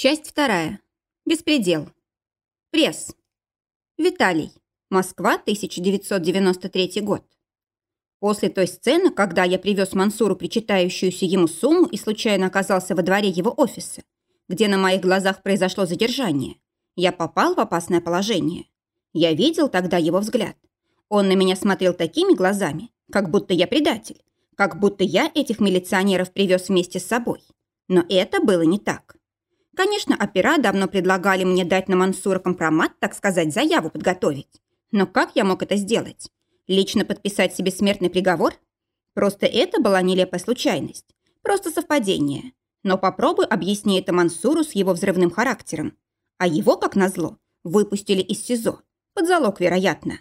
Часть вторая. Беспредел. Пресс. Виталий. Москва, 1993 год. После той сцены, когда я привез Мансуру причитающуюся ему сумму и случайно оказался во дворе его офиса, где на моих глазах произошло задержание, я попал в опасное положение. Я видел тогда его взгляд. Он на меня смотрел такими глазами, как будто я предатель, как будто я этих милиционеров привез вместе с собой. Но это было не так. Конечно, опера давно предлагали мне дать на Мансура компромат, так сказать, заяву подготовить. Но как я мог это сделать? Лично подписать себе смертный приговор? Просто это была нелепая случайность. Просто совпадение. Но попробуй объясни это Мансуру с его взрывным характером. А его, как назло, выпустили из СИЗО. Под залог, вероятно.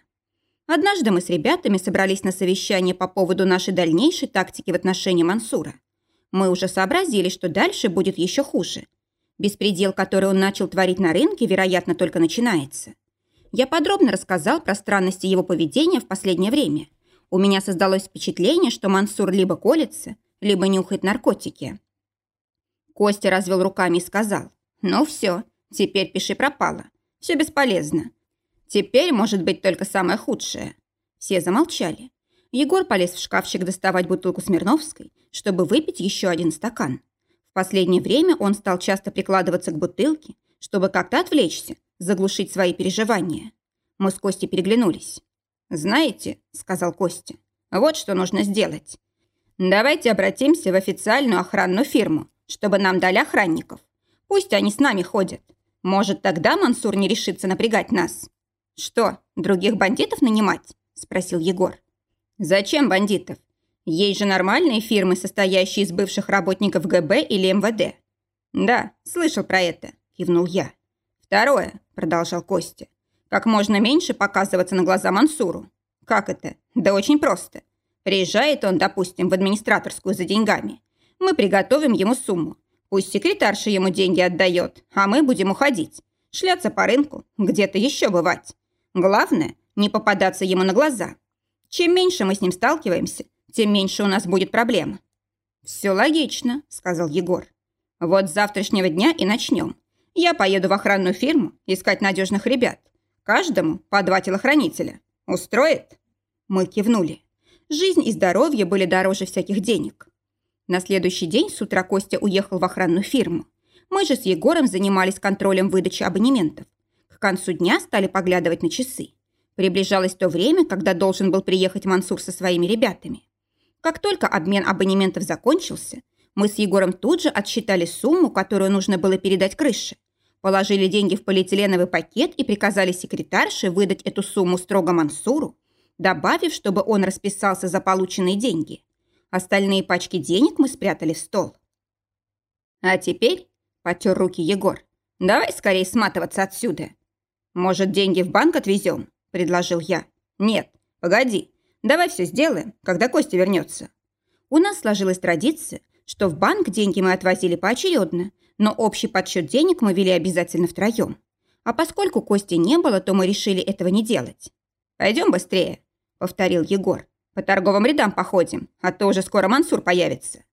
Однажды мы с ребятами собрались на совещание по поводу нашей дальнейшей тактики в отношении Мансура. Мы уже сообразили, что дальше будет еще хуже – Беспредел, который он начал творить на рынке, вероятно, только начинается. Я подробно рассказал про странности его поведения в последнее время. У меня создалось впечатление, что Мансур либо колется, либо нюхает наркотики. Костя развел руками и сказал, «Ну все, теперь пиши пропало. Все бесполезно. Теперь может быть только самое худшее». Все замолчали. Егор полез в шкафчик доставать бутылку Смирновской, чтобы выпить еще один стакан последнее время он стал часто прикладываться к бутылке, чтобы как-то отвлечься, заглушить свои переживания. Мы с Костей переглянулись. «Знаете», — сказал Костя, — «вот что нужно сделать. Давайте обратимся в официальную охранную фирму, чтобы нам дали охранников. Пусть они с нами ходят. Может, тогда Мансур не решится напрягать нас». «Что, других бандитов нанимать?» – спросил Егор. «Зачем бандитов? Есть же нормальные фирмы, состоящие из бывших работников ГБ или МВД. Да, слышал про это, кивнул я. Второе, продолжал Костя. Как можно меньше показываться на глаза Мансуру. Как это? Да очень просто. Приезжает он, допустим, в администраторскую за деньгами. Мы приготовим ему сумму. Пусть секретарша ему деньги отдает, а мы будем уходить. Шляться по рынку, где-то еще бывать. Главное, не попадаться ему на глаза. Чем меньше мы с ним сталкиваемся, тем меньше у нас будет проблем». «Все логично», — сказал Егор. «Вот с завтрашнего дня и начнем. Я поеду в охранную фирму искать надежных ребят. Каждому по два телохранителя. Устроит?» Мы кивнули. Жизнь и здоровье были дороже всяких денег. На следующий день с утра Костя уехал в охранную фирму. Мы же с Егором занимались контролем выдачи абонементов. К концу дня стали поглядывать на часы. Приближалось то время, когда должен был приехать Мансур со своими ребятами. Как только обмен абонементов закончился, мы с Егором тут же отсчитали сумму, которую нужно было передать крыше. Положили деньги в полиэтиленовый пакет и приказали секретарше выдать эту сумму строго Мансуру, добавив, чтобы он расписался за полученные деньги. Остальные пачки денег мы спрятали в стол. «А теперь», — потер руки Егор, — «давай скорее сматываться отсюда». «Может, деньги в банк отвезем?» — предложил я. «Нет, погоди, Давай все сделаем, когда Костя вернется. У нас сложилась традиция, что в банк деньги мы отвозили поочередно, но общий подсчет денег мы вели обязательно втроем. А поскольку Кости не было, то мы решили этого не делать. «Пойдем быстрее», — повторил Егор. «По торговым рядам походим, а то уже скоро Мансур появится».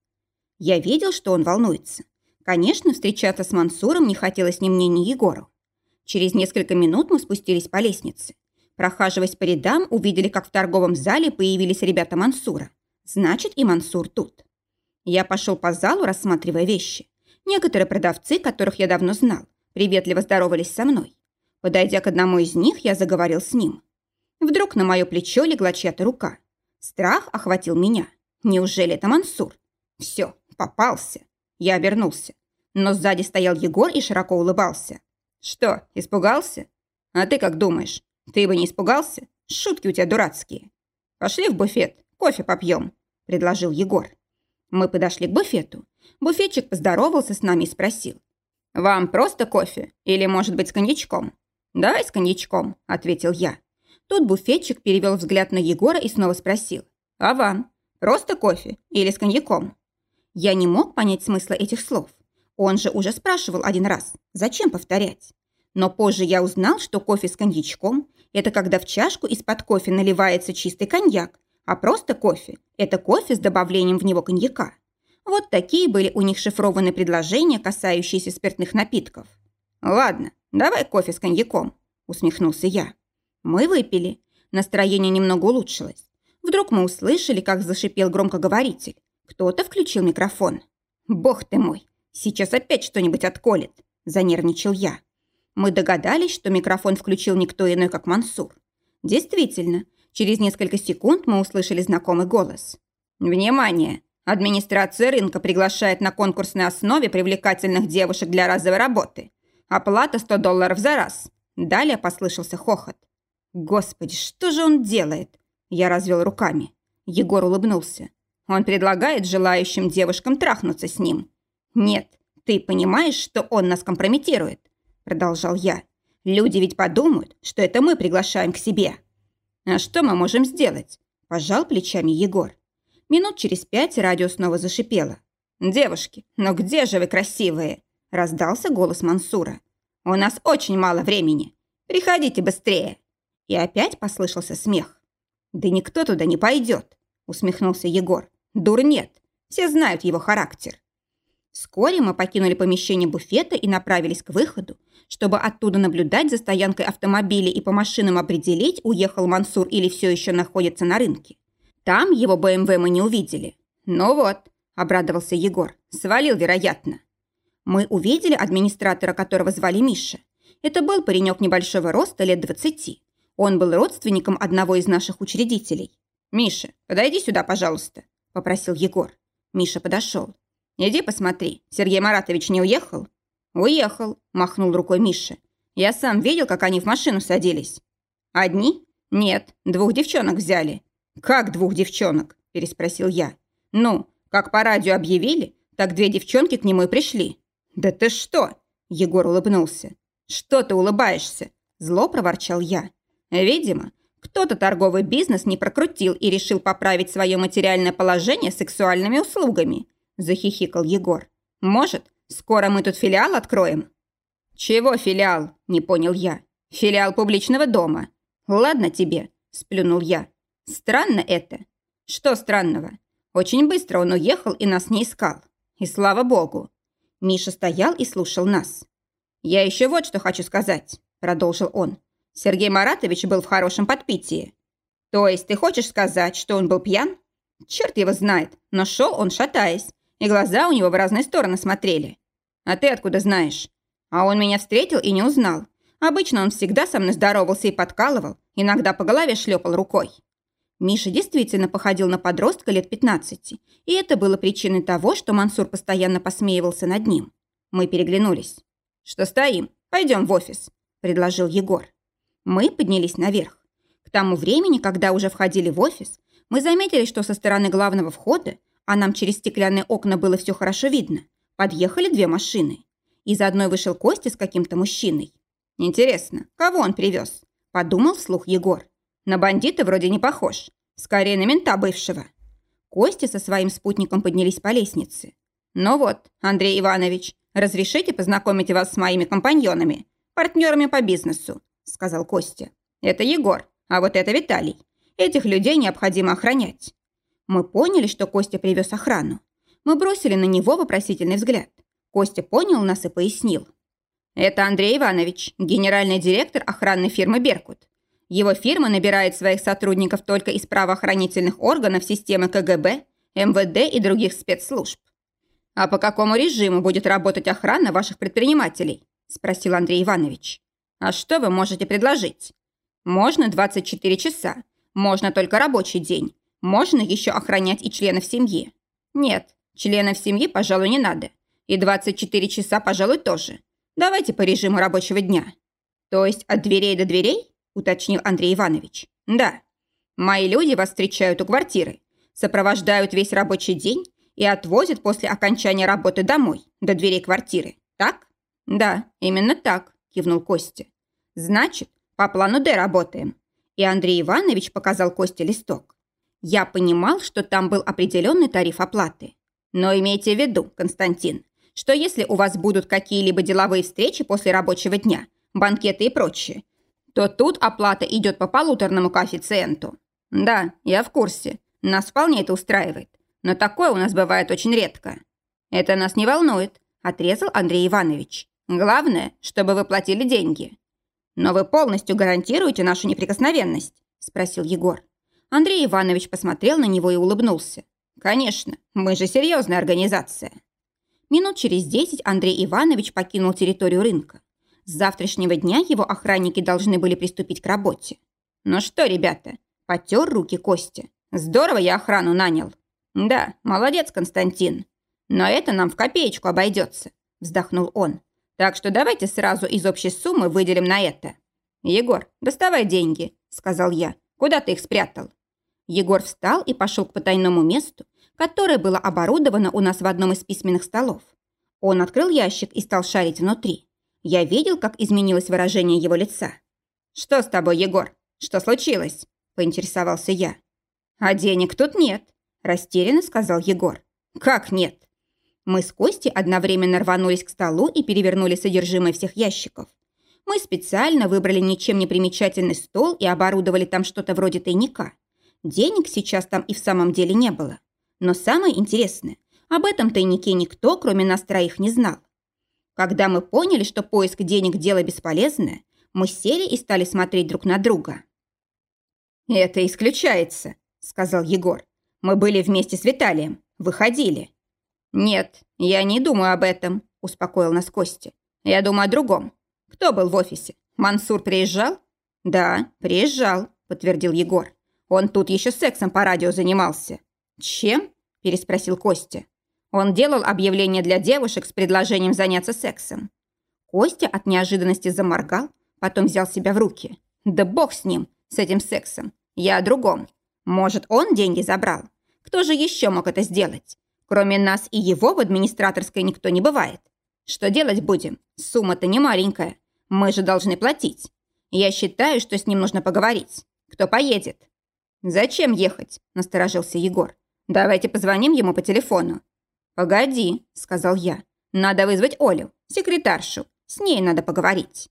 Я видел, что он волнуется. Конечно, встречаться с Мансуром не хотелось ни мне, ни Егору. Через несколько минут мы спустились по лестнице. Прохаживаясь по рядам, увидели, как в торговом зале появились ребята Мансура. Значит, и Мансур тут. Я пошел по залу, рассматривая вещи. Некоторые продавцы, которых я давно знал, приветливо здоровались со мной. Подойдя к одному из них, я заговорил с ним. Вдруг на мое плечо легла чья-то рука. Страх охватил меня. Неужели это Мансур? Все, попался. Я обернулся. Но сзади стоял Егор и широко улыбался. «Что, испугался? А ты как думаешь, ты бы не испугался? Шутки у тебя дурацкие. Пошли в буфет, кофе попьем, предложил Егор. Мы подошли к буфету. Буфетчик поздоровался с нами и спросил. «Вам просто кофе? Или, может быть, с коньячком?» «Давай с коньячком», — ответил я. Тут буфетчик перевел взгляд на Егора и снова спросил. «А вам? Просто кофе? Или с коньяком?» Я не мог понять смысла этих слов. Он же уже спрашивал один раз. Зачем повторять? Но позже я узнал, что кофе с коньячком – это когда в чашку из-под кофе наливается чистый коньяк, а просто кофе – это кофе с добавлением в него коньяка. Вот такие были у них шифрованные предложения, касающиеся спиртных напитков. «Ладно, давай кофе с коньяком», – усмехнулся я. Мы выпили. Настроение немного улучшилось. Вдруг мы услышали, как зашипел громкоговоритель. Кто-то включил микрофон. «Бог ты мой, сейчас опять что-нибудь отколет», – занервничал я. Мы догадались, что микрофон включил никто иной, как Мансур. Действительно, через несколько секунд мы услышали знакомый голос. «Внимание! Администрация рынка приглашает на конкурсной основе привлекательных девушек для разовой работы. Оплата 100 долларов за раз». Далее послышался хохот. «Господи, что же он делает?» Я развел руками. Егор улыбнулся. «Он предлагает желающим девушкам трахнуться с ним». «Нет, ты понимаешь, что он нас компрометирует?» Продолжал я. «Люди ведь подумают, что это мы приглашаем к себе». «А что мы можем сделать?» Пожал плечами Егор. Минут через пять радио снова зашипело. «Девушки, но где же вы красивые?» Раздался голос Мансура. «У нас очень мало времени. Приходите быстрее!» И опять послышался смех. «Да никто туда не пойдет!» Усмехнулся Егор. «Дур нет. Все знают его характер». Вскоре мы покинули помещение буфета и направились к выходу, чтобы оттуда наблюдать за стоянкой автомобилей и по машинам определить, уехал Мансур или все еще находится на рынке. Там его БМВ мы не увидели. Ну вот, обрадовался Егор. Свалил, вероятно. Мы увидели администратора, которого звали Миша. Это был паренек небольшого роста, лет двадцати. Он был родственником одного из наших учредителей. «Миша, подойди сюда, пожалуйста», – попросил Егор. Миша подошел. «Иди посмотри, Сергей Маратович не уехал?» «Уехал», – махнул рукой Миша. «Я сам видел, как они в машину садились». «Одни?» «Нет, двух девчонок взяли. «Как двух девчонок?» – переспросил я. «Ну, как по радио объявили, так две девчонки к нему и пришли». «Да ты что?» – Егор улыбнулся. «Что ты улыбаешься?» – зло проворчал я. «Видимо, кто-то торговый бизнес не прокрутил и решил поправить свое материальное положение сексуальными услугами», – захихикал Егор. «Может, скоро мы тут филиал откроем?» «Чего филиал?» – не понял я. «Филиал публичного дома». «Ладно тебе», – сплюнул я. Странно это. Что странного? Очень быстро он уехал и нас не искал. И слава богу. Миша стоял и слушал нас. «Я еще вот что хочу сказать», – продолжил он. «Сергей Маратович был в хорошем подпитии. То есть ты хочешь сказать, что он был пьян? Черт его знает, но шел он шатаясь, и глаза у него в разные стороны смотрели. А ты откуда знаешь? А он меня встретил и не узнал. Обычно он всегда со мной здоровался и подкалывал, иногда по голове шлепал рукой. Миша действительно походил на подростка лет 15, и это было причиной того, что Мансур постоянно посмеивался над ним. Мы переглянулись. «Что стоим? Пойдем в офис», – предложил Егор. Мы поднялись наверх. К тому времени, когда уже входили в офис, мы заметили, что со стороны главного входа, а нам через стеклянные окна было все хорошо видно, подъехали две машины. Из одной вышел Костя с каким-то мужчиной. «Интересно, кого он привез?» – подумал вслух Егор. На бандита вроде не похож. Скорее на мента бывшего. Костя со своим спутником поднялись по лестнице. «Ну вот, Андрей Иванович, разрешите познакомить вас с моими компаньонами, партнерами по бизнесу», сказал Костя. «Это Егор, а вот это Виталий. Этих людей необходимо охранять». Мы поняли, что Костя привез охрану. Мы бросили на него вопросительный взгляд. Костя понял нас и пояснил. «Это Андрей Иванович, генеральный директор охранной фирмы «Беркут». Его фирма набирает своих сотрудников только из правоохранительных органов системы КГБ, МВД и других спецслужб. «А по какому режиму будет работать охрана ваших предпринимателей?» – спросил Андрей Иванович. «А что вы можете предложить?» «Можно 24 часа, можно только рабочий день, можно еще охранять и членов семьи». «Нет, членов семьи, пожалуй, не надо. И 24 часа, пожалуй, тоже. Давайте по режиму рабочего дня». «То есть от дверей до дверей?» уточнил Андрей Иванович. «Да. Мои люди вас встречают у квартиры, сопровождают весь рабочий день и отвозят после окончания работы домой, до дверей квартиры. Так?» «Да, именно так», – кивнул Костя. «Значит, по плану Д работаем». И Андрей Иванович показал Косте листок. Я понимал, что там был определенный тариф оплаты. Но имейте в виду, Константин, что если у вас будут какие-либо деловые встречи после рабочего дня, банкеты и прочее, то тут оплата идет по полуторному коэффициенту. Да, я в курсе. Нас вполне это устраивает. но такое у нас бывает очень редко». «Это нас не волнует», – отрезал Андрей Иванович. «Главное, чтобы вы платили деньги». «Но вы полностью гарантируете нашу неприкосновенность?» – спросил Егор. Андрей Иванович посмотрел на него и улыбнулся. «Конечно, мы же серьезная организация». Минут через десять Андрей Иванович покинул территорию рынка. С завтрашнего дня его охранники должны были приступить к работе. «Ну что, ребята?» – потер руки Костя. «Здорово я охрану нанял». «Да, молодец, Константин. Но это нам в копеечку обойдется», – вздохнул он. «Так что давайте сразу из общей суммы выделим на это». «Егор, доставай деньги», – сказал я. «Куда ты их спрятал?» Егор встал и пошел к потайному месту, которое было оборудовано у нас в одном из письменных столов. Он открыл ящик и стал шарить внутри. Я видел, как изменилось выражение его лица. «Что с тобой, Егор? Что случилось?» – поинтересовался я. «А денег тут нет», – растерянно сказал Егор. «Как нет?» Мы с Костей одновременно рванулись к столу и перевернули содержимое всех ящиков. Мы специально выбрали ничем не примечательный стол и оборудовали там что-то вроде тайника. Денег сейчас там и в самом деле не было. Но самое интересное, об этом тайнике никто, кроме нас троих, не знал. Когда мы поняли, что поиск денег – дело бесполезное, мы сели и стали смотреть друг на друга. «Это исключается», – сказал Егор. «Мы были вместе с Виталием, выходили». «Нет, я не думаю об этом», – успокоил нас Костя. «Я думаю о другом. Кто был в офисе? Мансур приезжал?» «Да, приезжал», – подтвердил Егор. Он тут еще сексом по радио занимался». «Чем?» – переспросил Костя. Он делал объявление для девушек с предложением заняться сексом. Костя от неожиданности заморгал, потом взял себя в руки. «Да бог с ним, с этим сексом. Я о другом. Может, он деньги забрал? Кто же еще мог это сделать? Кроме нас и его в администраторской никто не бывает. Что делать будем? Сумма-то не маленькая. Мы же должны платить. Я считаю, что с ним нужно поговорить. Кто поедет?» «Зачем ехать?» – насторожился Егор. «Давайте позвоним ему по телефону». «Погоди», – сказал я. «Надо вызвать Олю, секретаршу. С ней надо поговорить».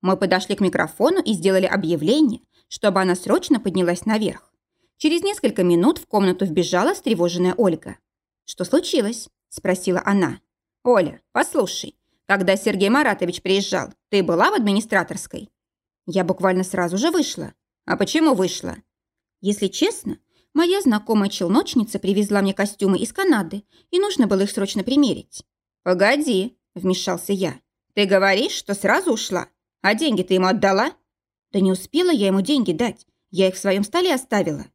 Мы подошли к микрофону и сделали объявление, чтобы она срочно поднялась наверх. Через несколько минут в комнату вбежала встревоженная Ольга. «Что случилось?» – спросила она. «Оля, послушай, когда Сергей Маратович приезжал, ты была в администраторской?» Я буквально сразу же вышла. «А почему вышла?» Если честно, моя знакомая челночница привезла мне костюмы из Канады, и нужно было их срочно примерить. «Погоди», – вмешался я. «Ты говоришь, что сразу ушла? А деньги ты ему отдала?» «Да не успела я ему деньги дать. Я их в своем столе оставила».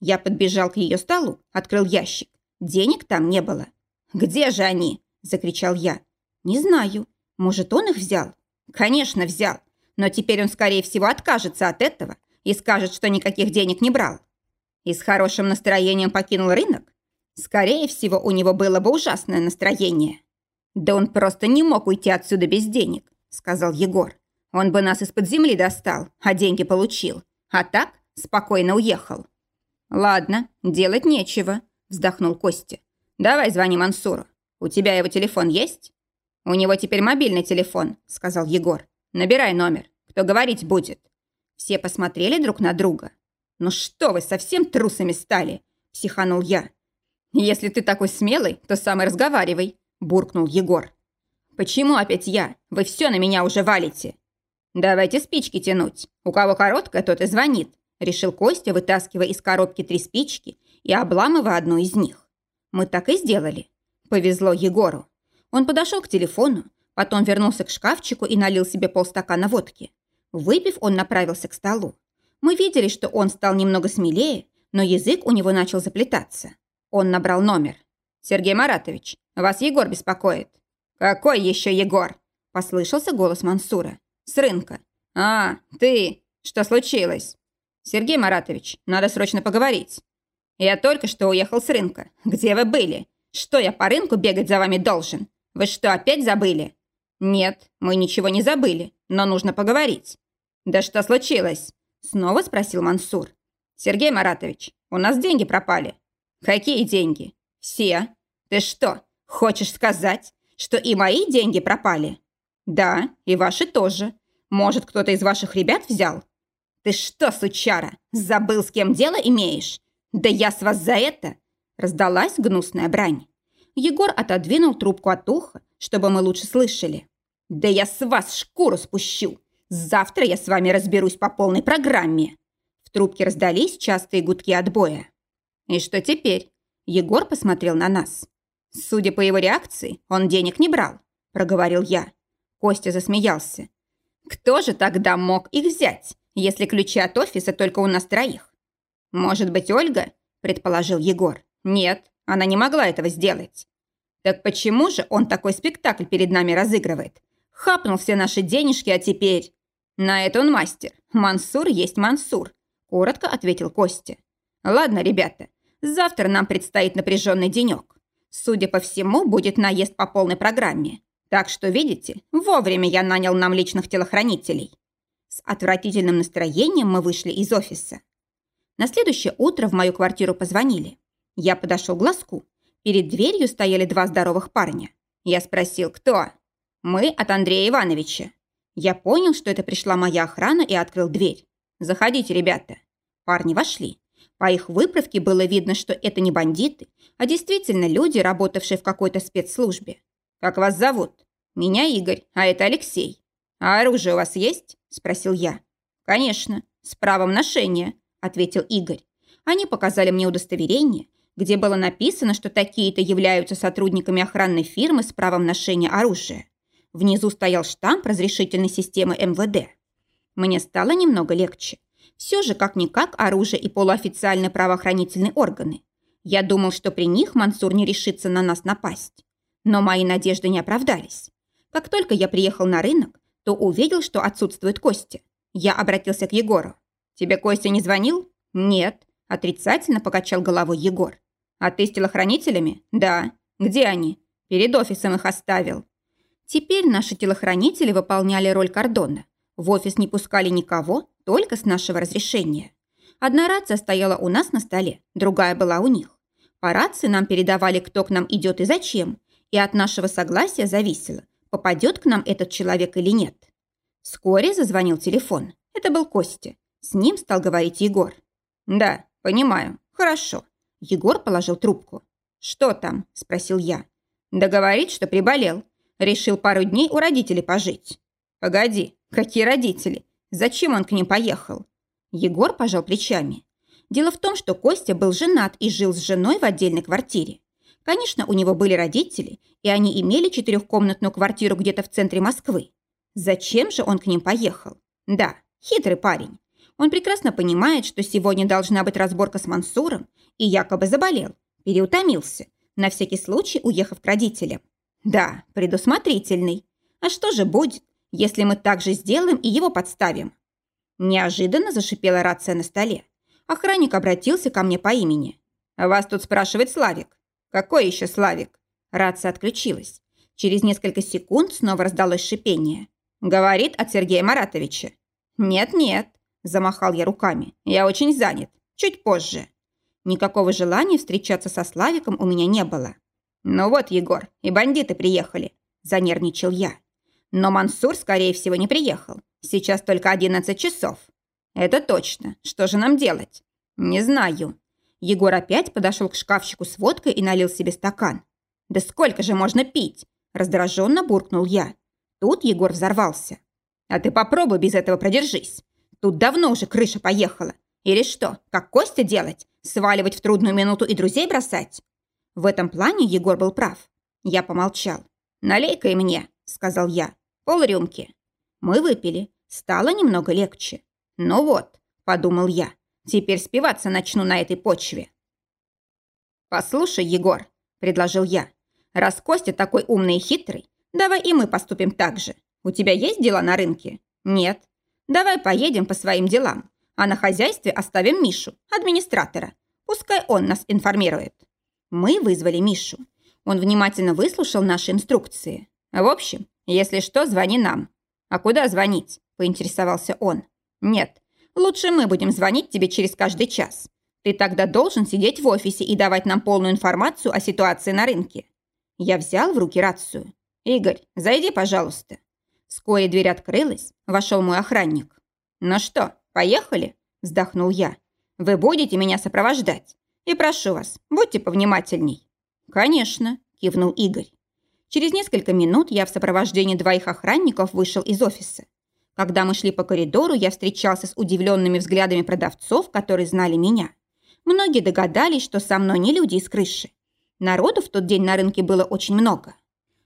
Я подбежал к ее столу, открыл ящик. Денег там не было. «Где же они?» – закричал я. «Не знаю. Может, он их взял?» «Конечно, взял. Но теперь он, скорее всего, откажется от этого и скажет, что никаких денег не брал. И с хорошим настроением покинул рынок? Скорее всего, у него было бы ужасное настроение. «Да он просто не мог уйти отсюда без денег», — сказал Егор. «Он бы нас из-под земли достал, а деньги получил. А так спокойно уехал». «Ладно, делать нечего», — вздохнул Костя. «Давай звони Мансуру. У тебя его телефон есть?» «У него теперь мобильный телефон», — сказал Егор. «Набирай номер. Кто говорить будет?» Все посмотрели друг на друга. «Ну что вы, совсем трусами стали?» – психанул я. «Если ты такой смелый, то сам и разговаривай», – буркнул Егор. «Почему опять я? Вы все на меня уже валите». «Давайте спички тянуть. У кого короткая, тот и звонит», – решил Костя, вытаскивая из коробки три спички и обламывая одну из них. Мы так и сделали. Повезло Егору. Он подошел к телефону, потом вернулся к шкафчику и налил себе полстакана водки. Выпив, он направился к столу. Мы видели, что он стал немного смелее, но язык у него начал заплетаться. Он набрал номер. «Сергей Маратович, вас Егор беспокоит». «Какой еще Егор?» – послышался голос Мансура. «С рынка». «А, ты! Что случилось?» «Сергей Маратович, надо срочно поговорить». «Я только что уехал с рынка. Где вы были? Что я по рынку бегать за вами должен? Вы что, опять забыли?» «Нет, мы ничего не забыли, но нужно поговорить». «Да что случилось?» – снова спросил Мансур. «Сергей Маратович, у нас деньги пропали». «Какие деньги?» «Все. Ты что, хочешь сказать, что и мои деньги пропали?» «Да, и ваши тоже. Может, кто-то из ваших ребят взял?» «Ты что, сучара, забыл, с кем дело имеешь? Да я с вас за это!» Раздалась гнусная брань. Егор отодвинул трубку от уха, чтобы мы лучше слышали. «Да я с вас шкуру спущу! Завтра я с вами разберусь по полной программе!» В трубке раздались частые гудки отбоя. «И что теперь?» Егор посмотрел на нас. «Судя по его реакции, он денег не брал», – проговорил я. Костя засмеялся. «Кто же тогда мог их взять, если ключи от офиса только у нас троих?» «Может быть, Ольга?» – предположил Егор. «Нет, она не могла этого сделать». «Так почему же он такой спектакль перед нами разыгрывает? Хапнул все наши денежки, а теперь...» «На это он мастер. Мансур есть Мансур», – коротко ответил Костя. «Ладно, ребята, завтра нам предстоит напряженный денек. Судя по всему, будет наезд по полной программе. Так что, видите, вовремя я нанял нам личных телохранителей». С отвратительным настроением мы вышли из офиса. На следующее утро в мою квартиру позвонили. Я подошел к глазку. Перед дверью стояли два здоровых парня. Я спросил, кто? Мы от Андрея Ивановича. Я понял, что это пришла моя охрана и открыл дверь. «Заходите, ребята». Парни вошли. По их выправке было видно, что это не бандиты, а действительно люди, работавшие в какой-то спецслужбе. «Как вас зовут?» «Меня Игорь, а это Алексей». «А оружие у вас есть?» – спросил я. «Конечно, с правом ношения», – ответил Игорь. Они показали мне удостоверение, где было написано, что такие-то являются сотрудниками охранной фирмы с правом ношения оружия. Внизу стоял штамп разрешительной системы МВД. Мне стало немного легче. Все же, как-никак, оружие и полуофициальные правоохранительные органы. Я думал, что при них Мансур не решится на нас напасть. Но мои надежды не оправдались. Как только я приехал на рынок, то увидел, что отсутствует Костя. Я обратился к Егору. «Тебе Костя не звонил?» «Нет», – отрицательно покачал головой Егор. «А ты с телохранителями?» «Да». «Где они?» «Перед офисом их оставил». Теперь наши телохранители выполняли роль кордона. В офис не пускали никого, только с нашего разрешения. Одна рация стояла у нас на столе, другая была у них. По рации нам передавали, кто к нам идет и зачем, и от нашего согласия зависело, попадет к нам этот человек или нет. Вскоре зазвонил телефон. Это был Костя. С ним стал говорить Егор. «Да, понимаю. Хорошо». Егор положил трубку. «Что там?» – спросил я. «Да говорит, что приболел. Решил пару дней у родителей пожить». «Погоди, какие родители? Зачем он к ним поехал?» Егор пожал плечами. Дело в том, что Костя был женат и жил с женой в отдельной квартире. Конечно, у него были родители, и они имели четырехкомнатную квартиру где-то в центре Москвы. Зачем же он к ним поехал? Да, хитрый парень. Он прекрасно понимает, что сегодня должна быть разборка с Мансуром, и якобы заболел, переутомился, на всякий случай уехав к родителям. Да, предусмотрительный. А что же будет, если мы так же сделаем и его подставим? Неожиданно зашипела рация на столе. Охранник обратился ко мне по имени. «Вас тут спрашивает Славик». «Какой еще Славик?» Рация отключилась. Через несколько секунд снова раздалось шипение. «Говорит от Сергея Маратовича». «Нет-нет», – замахал я руками. «Я очень занят. Чуть позже». Никакого желания встречаться со Славиком у меня не было. «Ну вот, Егор, и бандиты приехали», – занервничал я. «Но Мансур, скорее всего, не приехал. Сейчас только одиннадцать часов». «Это точно. Что же нам делать?» «Не знаю». Егор опять подошел к шкафчику с водкой и налил себе стакан. «Да сколько же можно пить?» – раздраженно буркнул я. Тут Егор взорвался. «А ты попробуй без этого продержись. Тут давно уже крыша поехала. Или что, как Костя делать? Сваливать в трудную минуту и друзей бросать? В этом плане Егор был прав. Я помолчал. «Налей-ка и мне», — сказал я. «Пол рюмки». Мы выпили. Стало немного легче. «Ну вот», — подумал я, — «теперь спиваться начну на этой почве». «Послушай, Егор», — предложил я, — «раз Костя такой умный и хитрый, давай и мы поступим так же. У тебя есть дела на рынке?» «Нет». «Давай поедем по своим делам, а на хозяйстве оставим Мишу, администратора. Пускай он нас информирует». Мы вызвали Мишу. Он внимательно выслушал наши инструкции. «В общем, если что, звони нам». «А куда звонить?» – поинтересовался он. «Нет, лучше мы будем звонить тебе через каждый час. Ты тогда должен сидеть в офисе и давать нам полную информацию о ситуации на рынке». Я взял в руки рацию. «Игорь, зайди, пожалуйста». Вскоре дверь открылась, вошел мой охранник. «Ну что, поехали?» – вздохнул я. «Вы будете меня сопровождать. И прошу вас, будьте повнимательней». «Конечно», – кивнул Игорь. Через несколько минут я в сопровождении двоих охранников вышел из офиса. Когда мы шли по коридору, я встречался с удивленными взглядами продавцов, которые знали меня. Многие догадались, что со мной не люди из крыши. Народу в тот день на рынке было очень много.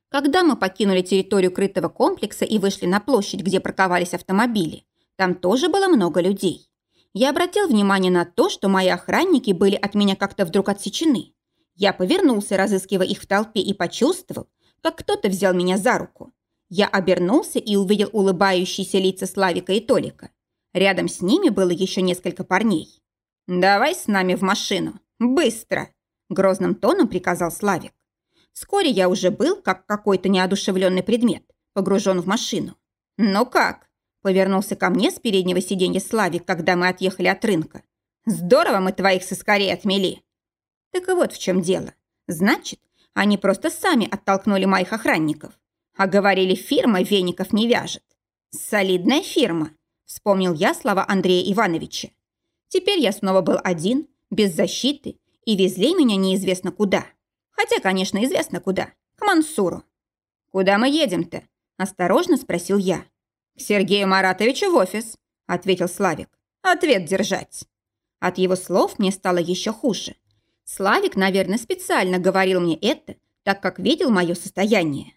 Когда мы покинули территорию крытого комплекса и вышли на площадь, где парковались автомобили, там тоже было много людей. Я обратил внимание на то, что мои охранники были от меня как-то вдруг отсечены. Я повернулся, разыскивая их в толпе, и почувствовал, как кто-то взял меня за руку. Я обернулся и увидел улыбающиеся лица Славика и Толика. Рядом с ними было еще несколько парней. «Давай с нами в машину. Быстро!» Грозным тоном приказал Славик. Вскоре я уже был, как какой-то неодушевленный предмет, погружен в машину. «Ну как?» Повернулся ко мне с переднего сиденья Славик, когда мы отъехали от рынка. «Здорово мы твоих соскорей отмели!» Так и вот в чем дело. Значит, они просто сами оттолкнули моих охранников. А говорили, фирма веников не вяжет. Солидная фирма, вспомнил я слова Андрея Ивановича. Теперь я снова был один, без защиты, и везли меня неизвестно куда. Хотя, конечно, известно куда. К Мансуру. «Куда мы едем-то?» – осторожно спросил я. «К Сергею Маратовичу в офис», – ответил Славик. «Ответ держать». От его слов мне стало еще хуже. Славик, наверное, специально говорил мне это, так как видел мое состояние.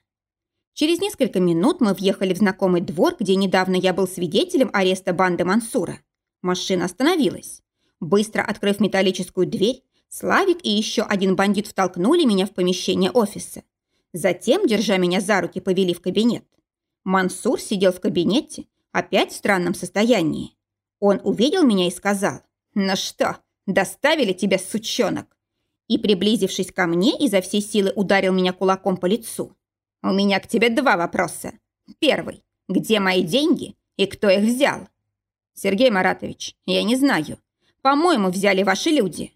Через несколько минут мы въехали в знакомый двор, где недавно я был свидетелем ареста банды Мансура. Машина остановилась. Быстро открыв металлическую дверь, Славик и еще один бандит втолкнули меня в помещение офиса. Затем, держа меня за руки, повели в кабинет. Мансур сидел в кабинете, опять в странном состоянии. Он увидел меня и сказал, «Ну что, доставили тебя, сучонок?» И, приблизившись ко мне, изо всей силы ударил меня кулаком по лицу. У меня к тебе два вопроса. Первый. Где мои деньги и кто их взял? Сергей Маратович, я не знаю. По-моему, взяли ваши люди.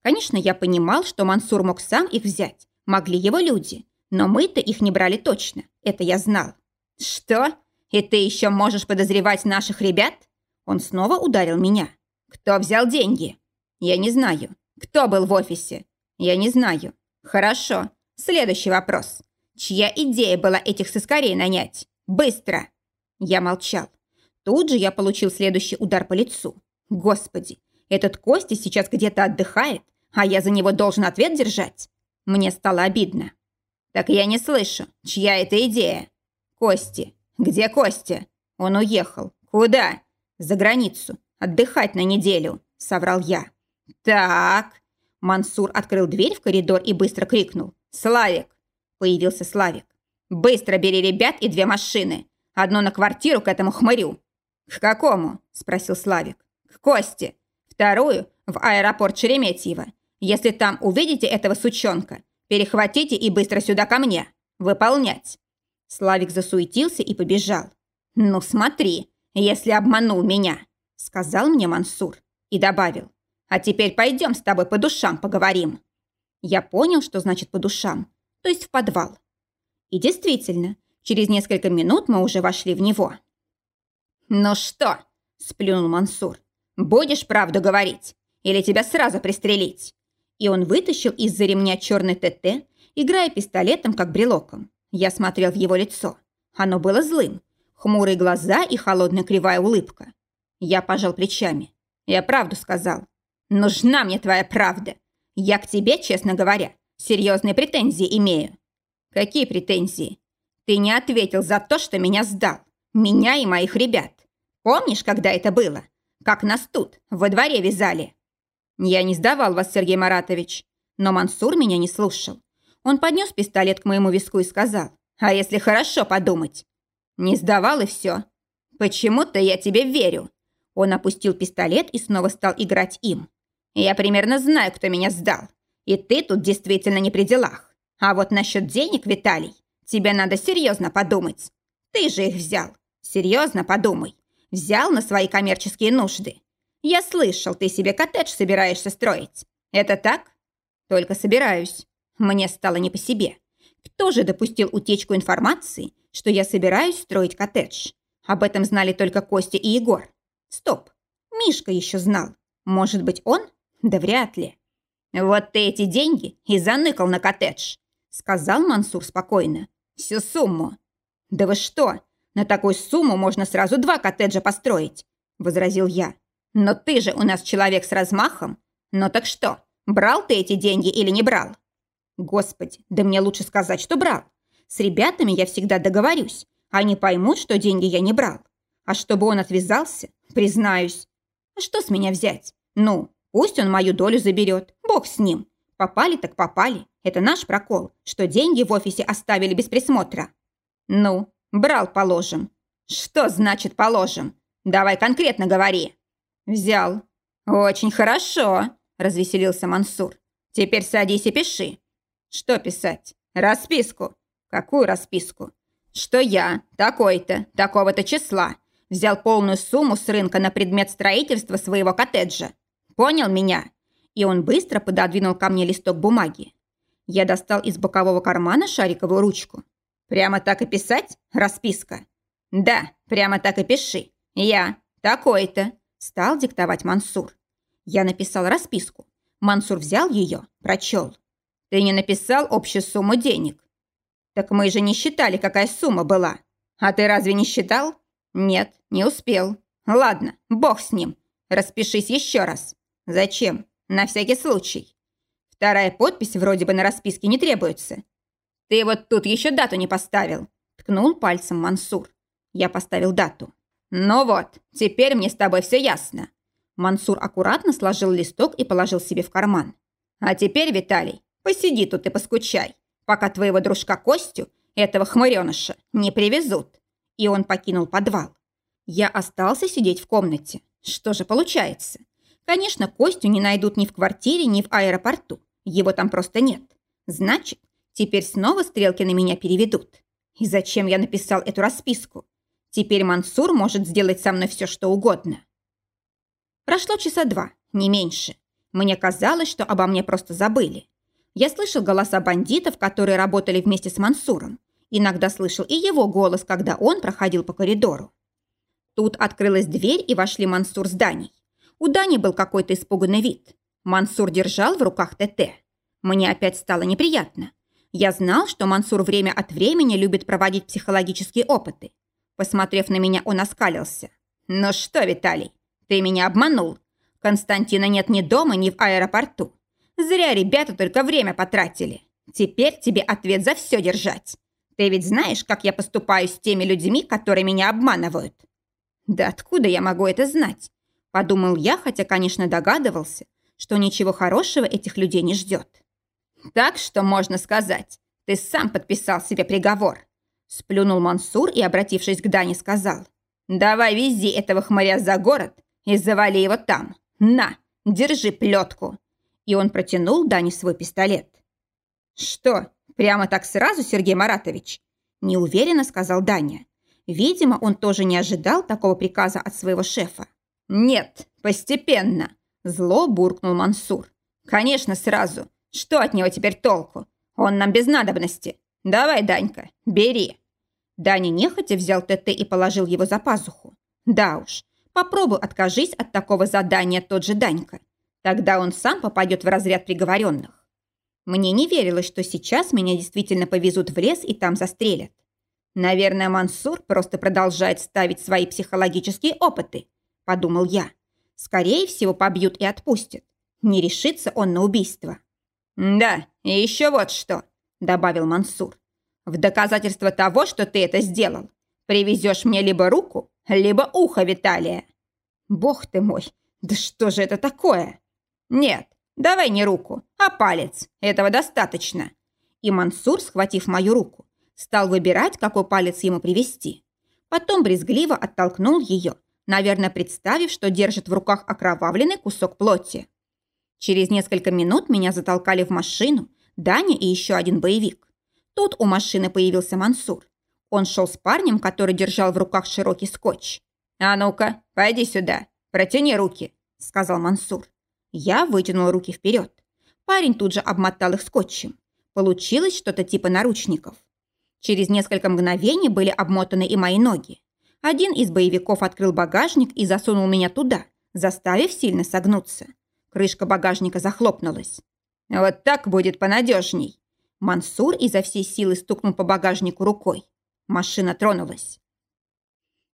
Конечно, я понимал, что Мансур мог сам их взять. Могли его люди. Но мы-то их не брали точно. Это я знал. Что? И ты еще можешь подозревать наших ребят? Он снова ударил меня. Кто взял деньги? Я не знаю. Кто был в офисе? Я не знаю. Хорошо. Следующий вопрос. Чья идея была этих соскорей нанять? Быстро!» Я молчал. Тут же я получил следующий удар по лицу. «Господи, этот Костя сейчас где-то отдыхает, а я за него должен ответ держать?» Мне стало обидно. «Так я не слышу. Чья это идея?» «Кости. Где Костя?» «Он уехал. Куда?» «За границу. Отдыхать на неделю», — соврал я. «Так...» Мансур открыл дверь в коридор и быстро крикнул. «Славик, появился Славик. «Быстро бери ребят и две машины. Одну на квартиру к этому хмырю». «К какому?» – спросил Славик. «К Косте. Вторую – в аэропорт Шереметьево. Если там увидите этого сучонка, перехватите и быстро сюда ко мне. Выполнять». Славик засуетился и побежал. «Ну смотри, если обманул меня», – сказал мне Мансур и добавил. «А теперь пойдем с тобой по душам поговорим». Я понял, что значит по душам то есть в подвал. И действительно, через несколько минут мы уже вошли в него. «Ну что?» – сплюнул Мансур. «Будешь правду говорить? Или тебя сразу пристрелить?» И он вытащил из-за ремня черный ТТ, играя пистолетом, как брелоком. Я смотрел в его лицо. Оно было злым. Хмурые глаза и холодная кривая улыбка. Я пожал плечами. Я правду сказал. «Нужна мне твоя правда. Я к тебе, честно говоря, Серьезные претензии имею». «Какие претензии?» «Ты не ответил за то, что меня сдал. Меня и моих ребят. Помнишь, когда это было? Как нас тут, во дворе вязали?» «Я не сдавал вас, Сергей Маратович». Но Мансур меня не слушал. Он поднес пистолет к моему виску и сказал, «А если хорошо подумать?» «Не сдавал и все. Почему-то я тебе верю». Он опустил пистолет и снова стал играть им. «Я примерно знаю, кто меня сдал. И ты тут действительно не при делах. А вот насчет денег, Виталий, тебе надо серьезно подумать. Ты же их взял. Серьезно подумай. Взял на свои коммерческие нужды. Я слышал, ты себе коттедж собираешься строить. Это так? Только собираюсь. Мне стало не по себе. Кто же допустил утечку информации, что я собираюсь строить коттедж? Об этом знали только Костя и Егор. Стоп. Мишка еще знал. Может быть, он? Да вряд ли. «Вот ты эти деньги и заныкал на коттедж», — сказал Мансур спокойно. «Всю сумму». «Да вы что? На такую сумму можно сразу два коттеджа построить», — возразил я. «Но ты же у нас человек с размахом. Ну так что, брал ты эти деньги или не брал?» «Господи, да мне лучше сказать, что брал. С ребятами я всегда договорюсь. Они поймут, что деньги я не брал. А чтобы он отвязался, признаюсь. А что с меня взять? Ну, пусть он мою долю заберет. Бог с ним. Попали так попали. Это наш прокол, что деньги в офисе оставили без присмотра. Ну, брал, положим. Что значит положим? Давай конкретно говори. Взял. Очень хорошо, развеселился Мансур. Теперь садись и пиши. Что писать? Расписку. Какую расписку? Что я, такой-то, такого-то числа, взял полную сумму с рынка на предмет строительства своего коттеджа. Понял меня? И он быстро пододвинул ко мне листок бумаги. Я достал из бокового кармана шариковую ручку. Прямо так и писать? Расписка. Да, прямо так и пиши. Я, такой-то, стал диктовать Мансур. Я написал расписку. Мансур взял ее, прочел. Ты не написал общую сумму денег. Так мы же не считали, какая сумма была. А ты разве не считал? Нет, не успел. Ладно, бог с ним. Распишись еще раз. Зачем? На всякий случай. Вторая подпись вроде бы на расписке не требуется. Ты вот тут еще дату не поставил. Ткнул пальцем Мансур. Я поставил дату. Ну вот, теперь мне с тобой все ясно. Мансур аккуратно сложил листок и положил себе в карман. А теперь, Виталий, посиди тут и поскучай, пока твоего дружка Костю, этого хмыреныша, не привезут и он покинул подвал. Я остался сидеть в комнате. Что же получается? Конечно, Костю не найдут ни в квартире, ни в аэропорту. Его там просто нет. Значит, теперь снова стрелки на меня переведут. И зачем я написал эту расписку? Теперь Мансур может сделать со мной все, что угодно. Прошло часа два, не меньше. Мне казалось, что обо мне просто забыли. Я слышал голоса бандитов, которые работали вместе с Мансуром. Иногда слышал и его голос, когда он проходил по коридору. Тут открылась дверь, и вошли Мансур с Даней. У Дани был какой-то испуганный вид. Мансур держал в руках ТТ. Мне опять стало неприятно. Я знал, что Мансур время от времени любит проводить психологические опыты. Посмотрев на меня, он оскалился. «Ну что, Виталий, ты меня обманул. Константина нет ни дома, ни в аэропорту. Зря ребята только время потратили. Теперь тебе ответ за все держать. Ты ведь знаешь, как я поступаю с теми людьми, которые меня обманывают?» «Да откуда я могу это знать?» Подумал я, хотя, конечно, догадывался, что ничего хорошего этих людей не ждет. «Так что можно сказать, ты сам подписал себе приговор», сплюнул Мансур и, обратившись к Дане, сказал, «Давай вези этого хмыря за город и завали его там. На, держи плетку». И он протянул Дане свой пистолет. «Что, «Прямо так сразу, Сергей Маратович?» – неуверенно сказал Даня. Видимо, он тоже не ожидал такого приказа от своего шефа. «Нет, постепенно», – зло буркнул Мансур. «Конечно, сразу. Что от него теперь толку? Он нам без надобности. Давай, Данька, бери». Даня нехотя взял ТТ и положил его за пазуху. Да уж, попробуй откажись от такого задания тот же Данька. Тогда он сам попадет в разряд приговоренных. Мне не верилось, что сейчас меня действительно повезут в лес и там застрелят. Наверное, Мансур просто продолжает ставить свои психологические опыты, подумал я. Скорее всего, побьют и отпустят. Не решится он на убийство. Да, и еще вот что, добавил Мансур. В доказательство того, что ты это сделал, привезешь мне либо руку, либо ухо Виталия. Бог ты мой, да что же это такое? Нет, Давай не руку, а палец. Этого достаточно. И Мансур, схватив мою руку, стал выбирать, какой палец ему привести. Потом брезгливо оттолкнул ее, наверное, представив, что держит в руках окровавленный кусок плоти. Через несколько минут меня затолкали в машину, Даня и еще один боевик. Тут у машины появился Мансур. Он шел с парнем, который держал в руках широкий скотч. «А ну-ка, пойди сюда, протяни руки», — сказал Мансур. Я вытянул руки вперед. Парень тут же обмотал их скотчем. Получилось что-то типа наручников. Через несколько мгновений были обмотаны и мои ноги. Один из боевиков открыл багажник и засунул меня туда, заставив сильно согнуться. Крышка багажника захлопнулась. Вот так будет понадежней. Мансур изо всей силы стукнул по багажнику рукой. Машина тронулась.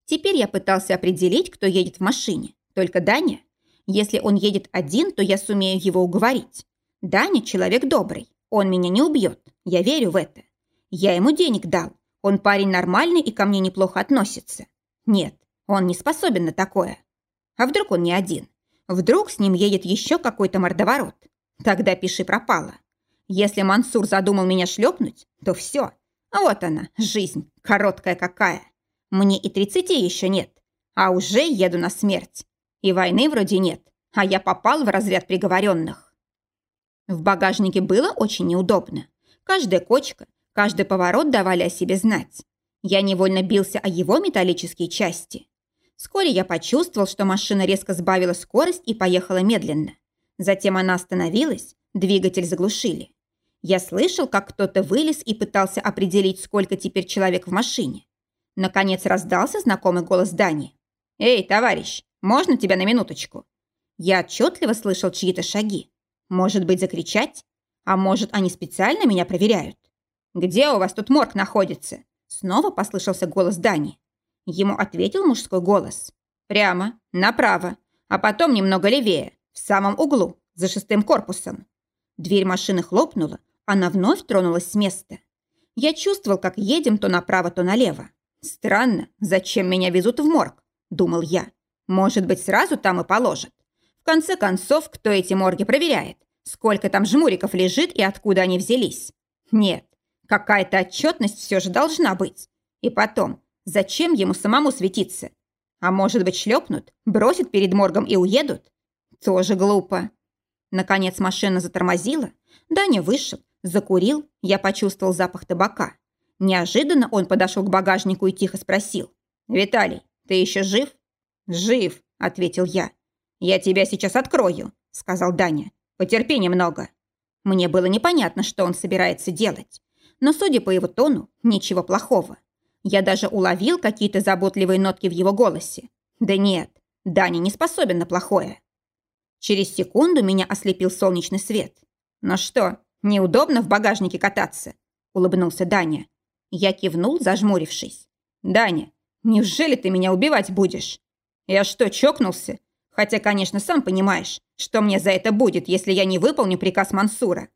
Теперь я пытался определить, кто едет в машине. Только Даня. Если он едет один, то я сумею его уговорить. Даня человек добрый. Он меня не убьет. Я верю в это. Я ему денег дал. Он парень нормальный и ко мне неплохо относится. Нет, он не способен на такое. А вдруг он не один? Вдруг с ним едет еще какой-то мордоворот? Тогда пиши пропало. Если Мансур задумал меня шлепнуть, то все. Вот она, жизнь, короткая какая. Мне и тридцати еще нет, а уже еду на смерть. И войны вроде нет, а я попал в разряд приговоренных. В багажнике было очень неудобно. Каждая кочка, каждый поворот давали о себе знать. Я невольно бился о его металлические части. Вскоре я почувствовал, что машина резко сбавила скорость и поехала медленно. Затем она остановилась, двигатель заглушили. Я слышал, как кто-то вылез и пытался определить, сколько теперь человек в машине. Наконец раздался знакомый голос Дани. «Эй, товарищ, можно тебя на минуточку?» Я отчетливо слышал чьи-то шаги. Может быть, закричать? А может, они специально меня проверяют? «Где у вас тут морг находится?» Снова послышался голос Дани. Ему ответил мужской голос. «Прямо, направо, а потом немного левее, в самом углу, за шестым корпусом». Дверь машины хлопнула, она вновь тронулась с места. Я чувствовал, как едем то направо, то налево. «Странно, зачем меня везут в морг?» – думал я. «Может быть, сразу там и положат. В конце концов, кто эти морги проверяет? Сколько там жмуриков лежит и откуда они взялись? Нет, какая-то отчетность все же должна быть. И потом, зачем ему самому светиться? А может быть, шлепнут, бросят перед моргом и уедут? Тоже глупо. Наконец машина затормозила. Даня вышел, закурил, я почувствовал запах табака. Неожиданно он подошел к багажнику и тихо спросил. «Виталий, ты еще жив?» «Жив», — ответил я. «Я тебя сейчас открою», — сказал Даня. «Потерпи немного». Мне было непонятно, что он собирается делать. Но, судя по его тону, ничего плохого. Я даже уловил какие-то заботливые нотки в его голосе. Да нет, Даня не способен на плохое. Через секунду меня ослепил солнечный свет. «Ну что, неудобно в багажнике кататься?» – улыбнулся Даня. Я кивнул, зажмурившись. «Даня, неужели ты меня убивать будешь?» «Я что, чокнулся? Хотя, конечно, сам понимаешь, что мне за это будет, если я не выполню приказ Мансура.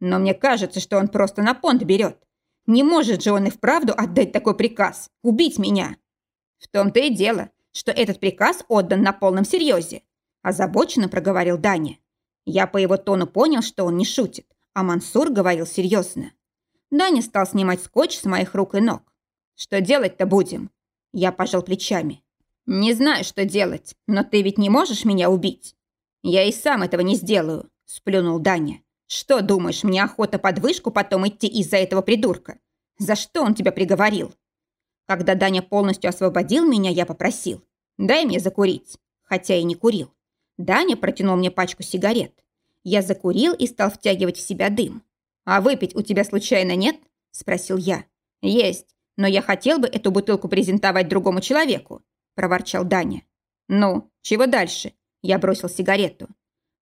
Но мне кажется, что он просто на понт берет. Не может же он и вправду отдать такой приказ – убить меня. В том-то и дело, что этот приказ отдан на полном серьезе, озабоченно проговорил Даня. Я по его тону понял, что он не шутит, а Мансур говорил серьезно. Даня стал снимать скотч с моих рук и ног. «Что делать-то будем?» Я пожал плечами. «Не знаю, что делать, но ты ведь не можешь меня убить?» «Я и сам этого не сделаю», – сплюнул Даня. «Что думаешь, мне охота под вышку потом идти из-за этого придурка? За что он тебя приговорил?» Когда Даня полностью освободил меня, я попросил. «Дай мне закурить». Хотя и не курил. Даня протянул мне пачку сигарет. Я закурил и стал втягивать в себя дым. «А выпить у тебя случайно нет?» – спросил я. «Есть, но я хотел бы эту бутылку презентовать другому человеку», – проворчал Даня. «Ну, чего дальше?» – я бросил сигарету.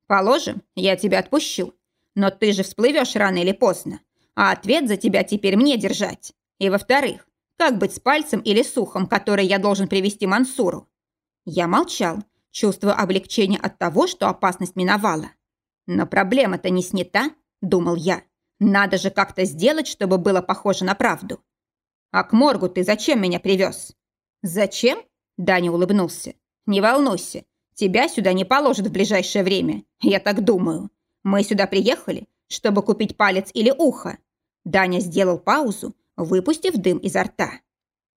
«Положим, я тебя отпущу. Но ты же всплывешь рано или поздно, а ответ за тебя теперь мне держать. И во-вторых, как быть с пальцем или сухом, который я должен привести Мансуру?» Я молчал, чувствуя облегчение от того, что опасность миновала. «Но проблема-то не снята», – думал я. Надо же как-то сделать, чтобы было похоже на правду. А к моргу ты зачем меня привез? Зачем? Даня улыбнулся. Не волнуйся, тебя сюда не положат в ближайшее время, я так думаю. Мы сюда приехали, чтобы купить палец или ухо. Даня сделал паузу, выпустив дым изо рта.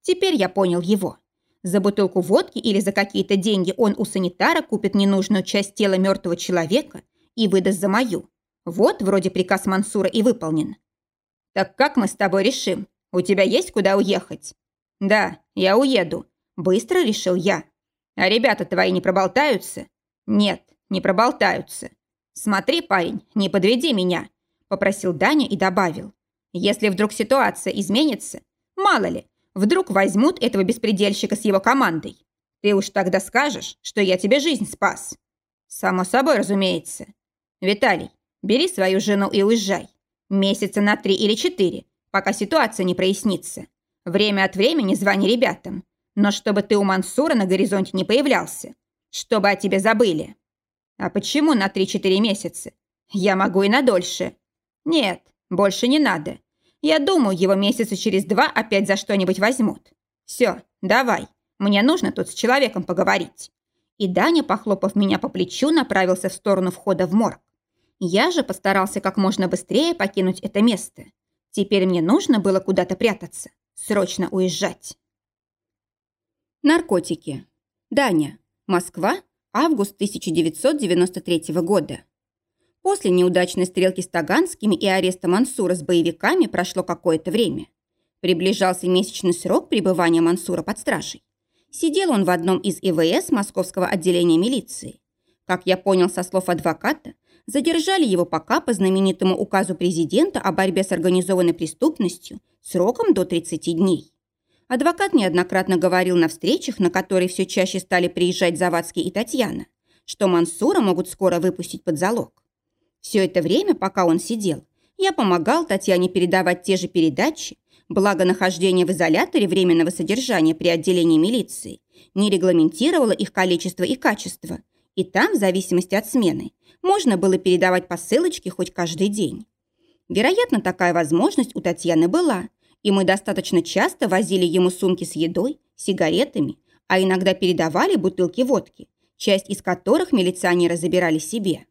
Теперь я понял его. За бутылку водки или за какие-то деньги он у санитара купит ненужную часть тела мертвого человека и выдаст за мою. Вот вроде приказ Мансура и выполнен. Так как мы с тобой решим? У тебя есть куда уехать? Да, я уеду. Быстро решил я. А ребята твои не проболтаются? Нет, не проболтаются. Смотри, парень, не подведи меня, попросил Даня и добавил. Если вдруг ситуация изменится, мало ли, вдруг возьмут этого беспредельщика с его командой. Ты уж тогда скажешь, что я тебе жизнь спас. Само собой, разумеется. Виталий, бери свою жену и уезжай. Месяца на три или четыре, пока ситуация не прояснится. Время от времени звони ребятам. Но чтобы ты у Мансура на горизонте не появлялся. Чтобы о тебе забыли. А почему на 3-4 месяца? Я могу и на дольше. Нет, больше не надо. Я думаю, его месяца через два опять за что-нибудь возьмут. Все, давай. Мне нужно тут с человеком поговорить. И Даня, похлопав меня по плечу, направился в сторону входа в морг. Я же постарался как можно быстрее покинуть это место. Теперь мне нужно было куда-то прятаться. Срочно уезжать. Наркотики. Даня. Москва. Август 1993 года. После неудачной стрелки с Таганскими и ареста Мансура с боевиками прошло какое-то время. Приближался месячный срок пребывания Мансура под стражей. Сидел он в одном из ИВС Московского отделения милиции. Как я понял со слов адвоката, задержали его пока по знаменитому указу президента о борьбе с организованной преступностью сроком до 30 дней. Адвокат неоднократно говорил на встречах, на которые все чаще стали приезжать Завадский и Татьяна, что Мансура могут скоро выпустить под залог. Все это время, пока он сидел, я помогал Татьяне передавать те же передачи, благо нахождение в изоляторе временного содержания при отделении милиции не регламентировало их количество и качество, и там, в зависимости от смены, можно было передавать посылочки хоть каждый день. Вероятно, такая возможность у Татьяны была, и мы достаточно часто возили ему сумки с едой, сигаретами, а иногда передавали бутылки водки, часть из которых милиционеры забирали себе.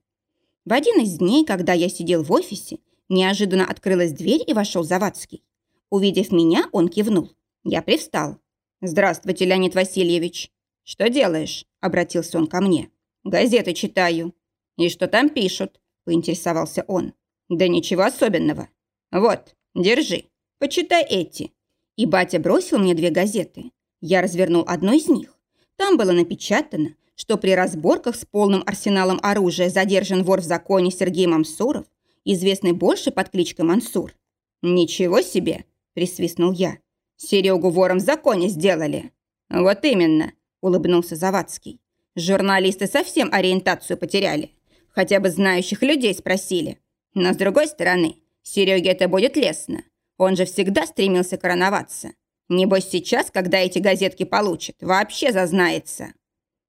В один из дней, когда я сидел в офисе, неожиданно открылась дверь и вошел Завадский. Увидев меня, он кивнул. Я привстал. «Здравствуйте, Леонид Васильевич». «Что делаешь?» – обратился он ко мне. «Газеты читаю». «И что там пишут?» – поинтересовался он. «Да ничего особенного. Вот, держи. Почитай эти». И батя бросил мне две газеты. Я развернул одну из них. Там было напечатано, что при разборках с полным арсеналом оружия задержан вор в законе Сергей Мамсуров, известный больше под кличкой Мансур. «Ничего себе!» – присвистнул я. «Серегу вором в законе сделали». «Вот именно», – улыбнулся Завадский. «Журналисты совсем ориентацию потеряли. Хотя бы знающих людей спросили. Но с другой стороны, Сереге это будет лестно. Он же всегда стремился короноваться. Небось сейчас, когда эти газетки получит, вообще зазнается.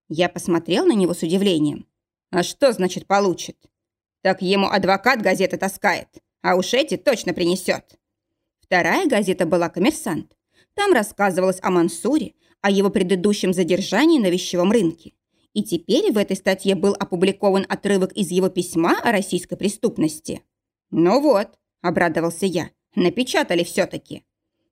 Я посмотрел на него с удивлением. А что значит получит? Так ему адвокат газеты таскает, а уж эти точно принесет. Вторая газета была «Коммерсант». Там рассказывалось о Мансуре, о его предыдущем задержании на вещевом рынке. И теперь в этой статье был опубликован отрывок из его письма о российской преступности. «Ну вот», – обрадовался я, Напечатали все-таки.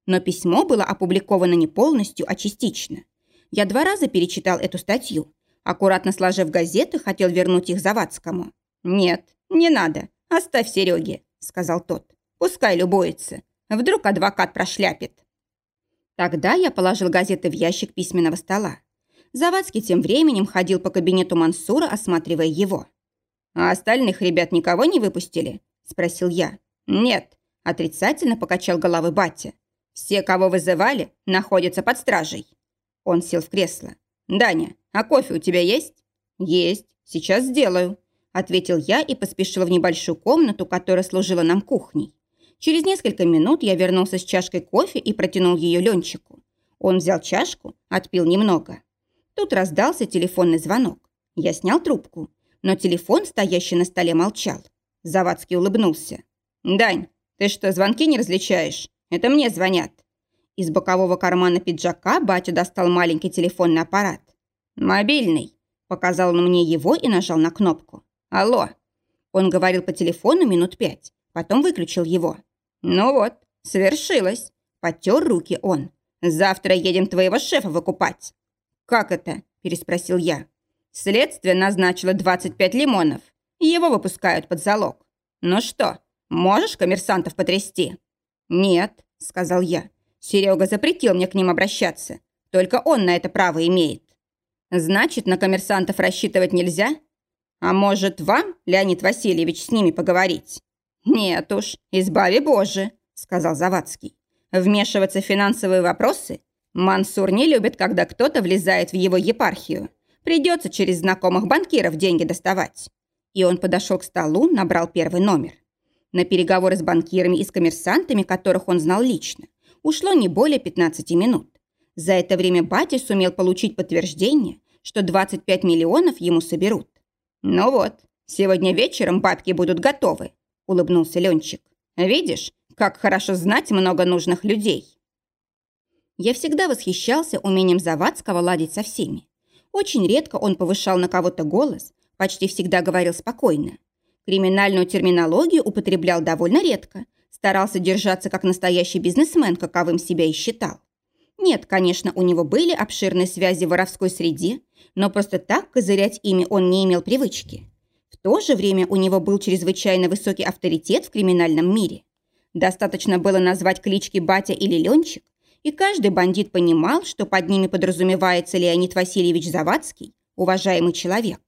Но письмо было опубликовано не полностью, а частично. Я два раза перечитал эту статью. Аккуратно сложив газеты, хотел вернуть их Завадскому. «Нет, не надо. Оставь Сереге», — сказал тот. «Пускай любуется. Вдруг адвокат прошляпит». Тогда я положил газеты в ящик письменного стола. Завадский тем временем ходил по кабинету Мансура, осматривая его. «А остальных ребят никого не выпустили?» – спросил я. «Нет, Отрицательно покачал головой батя. «Все, кого вызывали, находятся под стражей». Он сел в кресло. «Даня, а кофе у тебя есть?» «Есть. Сейчас сделаю», – ответил я и поспешил в небольшую комнату, которая служила нам кухней. Через несколько минут я вернулся с чашкой кофе и протянул ее Ленчику. Он взял чашку, отпил немного. Тут раздался телефонный звонок. Я снял трубку, но телефон, стоящий на столе, молчал. Завадский улыбнулся. «Дань, «Ты что, звонки не различаешь? Это мне звонят». Из бокового кармана пиджака батя достал маленький телефонный аппарат. «Мобильный», – показал он мне его и нажал на кнопку. «Алло». Он говорил по телефону минут пять, потом выключил его. «Ну вот, свершилось», – потер руки он. «Завтра едем твоего шефа выкупать». «Как это?» – переспросил я. «Следствие назначило 25 лимонов. Его выпускают под залог. Ну что, Можешь коммерсантов потрясти?» «Нет», — сказал я. «Серега запретил мне к ним обращаться. Только он на это право имеет». «Значит, на коммерсантов рассчитывать нельзя? А может, вам, Леонид Васильевич, с ними поговорить?» «Нет уж, избави Боже», — сказал Завадский. «Вмешиваться в финансовые вопросы? Мансур не любит, когда кто-то влезает в его епархию. Придется через знакомых банкиров деньги доставать. И он подошел к столу, набрал первый номер. На переговоры с банкирами и с коммерсантами, которых он знал лично, ушло не более 15 минут. За это время батя сумел получить подтверждение, что 25 миллионов ему соберут. «Ну вот, сегодня вечером бабки будут готовы», – улыбнулся Ленчик. «Видишь, как хорошо знать много нужных людей». Я всегда восхищался умением Завадского ладить со всеми. Очень редко он повышал на кого-то голос, почти всегда говорил спокойно. Криминальную терминологию употреблял довольно редко, старался держаться как настоящий бизнесмен, каковым себя и считал. Нет, конечно, у него были обширные связи в воровской среде, но просто так козырять ими он не имел привычки. В то же время у него был чрезвычайно высокий авторитет в криминальном мире. Достаточно было назвать клички Батя или Ленчик, и каждый бандит понимал, что под ними подразумевается Леонид Васильевич Завадский, уважаемый человек.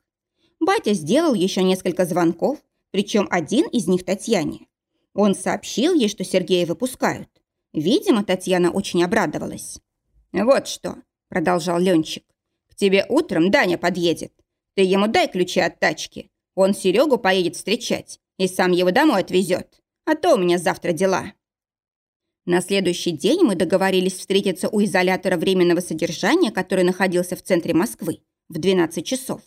Батя сделал еще несколько звонков, причем один из них Татьяне. Он сообщил ей, что Сергея выпускают. Видимо, Татьяна очень обрадовалась. «Вот что», – продолжал Ленчик, – «к тебе утром Даня подъедет. Ты ему дай ключи от тачки. Он Серегу поедет встречать и сам его домой отвезет. А то у меня завтра дела». На следующий день мы договорились встретиться у изолятора временного содержания, который находился в центре Москвы, в 12 часов.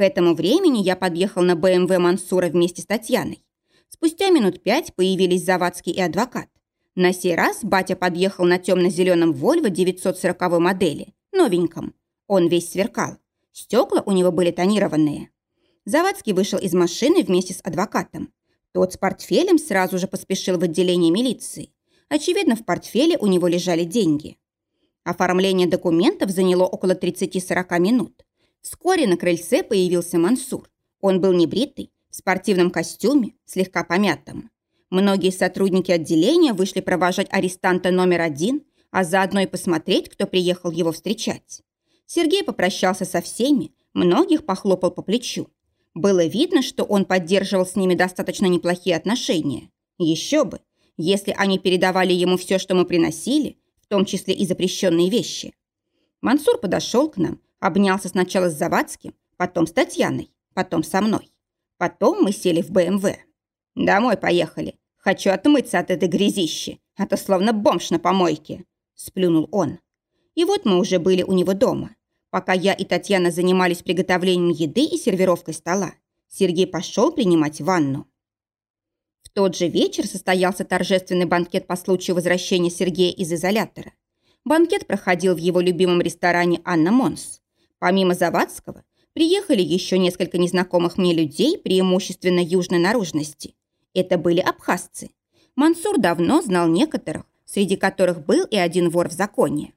К этому времени я подъехал на БМВ Мансура вместе с Татьяной. Спустя минут пять появились Завадский и адвокат. На сей раз батя подъехал на темно-зеленом Вольво 940 модели, новеньком. Он весь сверкал. Стекла у него были тонированные. Завадский вышел из машины вместе с адвокатом. Тот с портфелем сразу же поспешил в отделение милиции. Очевидно, в портфеле у него лежали деньги. Оформление документов заняло около 30-40 минут. Вскоре на крыльце появился Мансур. Он был небритый, в спортивном костюме, слегка помятом. Многие сотрудники отделения вышли провожать арестанта номер один, а заодно и посмотреть, кто приехал его встречать. Сергей попрощался со всеми, многих похлопал по плечу. Было видно, что он поддерживал с ними достаточно неплохие отношения. Еще бы, если они передавали ему все, что мы приносили, в том числе и запрещенные вещи. Мансур подошел к нам, Обнялся сначала с Завадским, потом с Татьяной, потом со мной. Потом мы сели в БМВ. «Домой поехали. Хочу отмыться от этой грязищи, а то словно бомж на помойке», – сплюнул он. И вот мы уже были у него дома. Пока я и Татьяна занимались приготовлением еды и сервировкой стола, Сергей пошел принимать ванну. В тот же вечер состоялся торжественный банкет по случаю возвращения Сергея из изолятора. Банкет проходил в его любимом ресторане «Анна Монс». Помимо Завадского, приехали еще несколько незнакомых мне людей, преимущественно южной наружности. Это были абхазцы. Мансур давно знал некоторых, среди которых был и один вор в законе.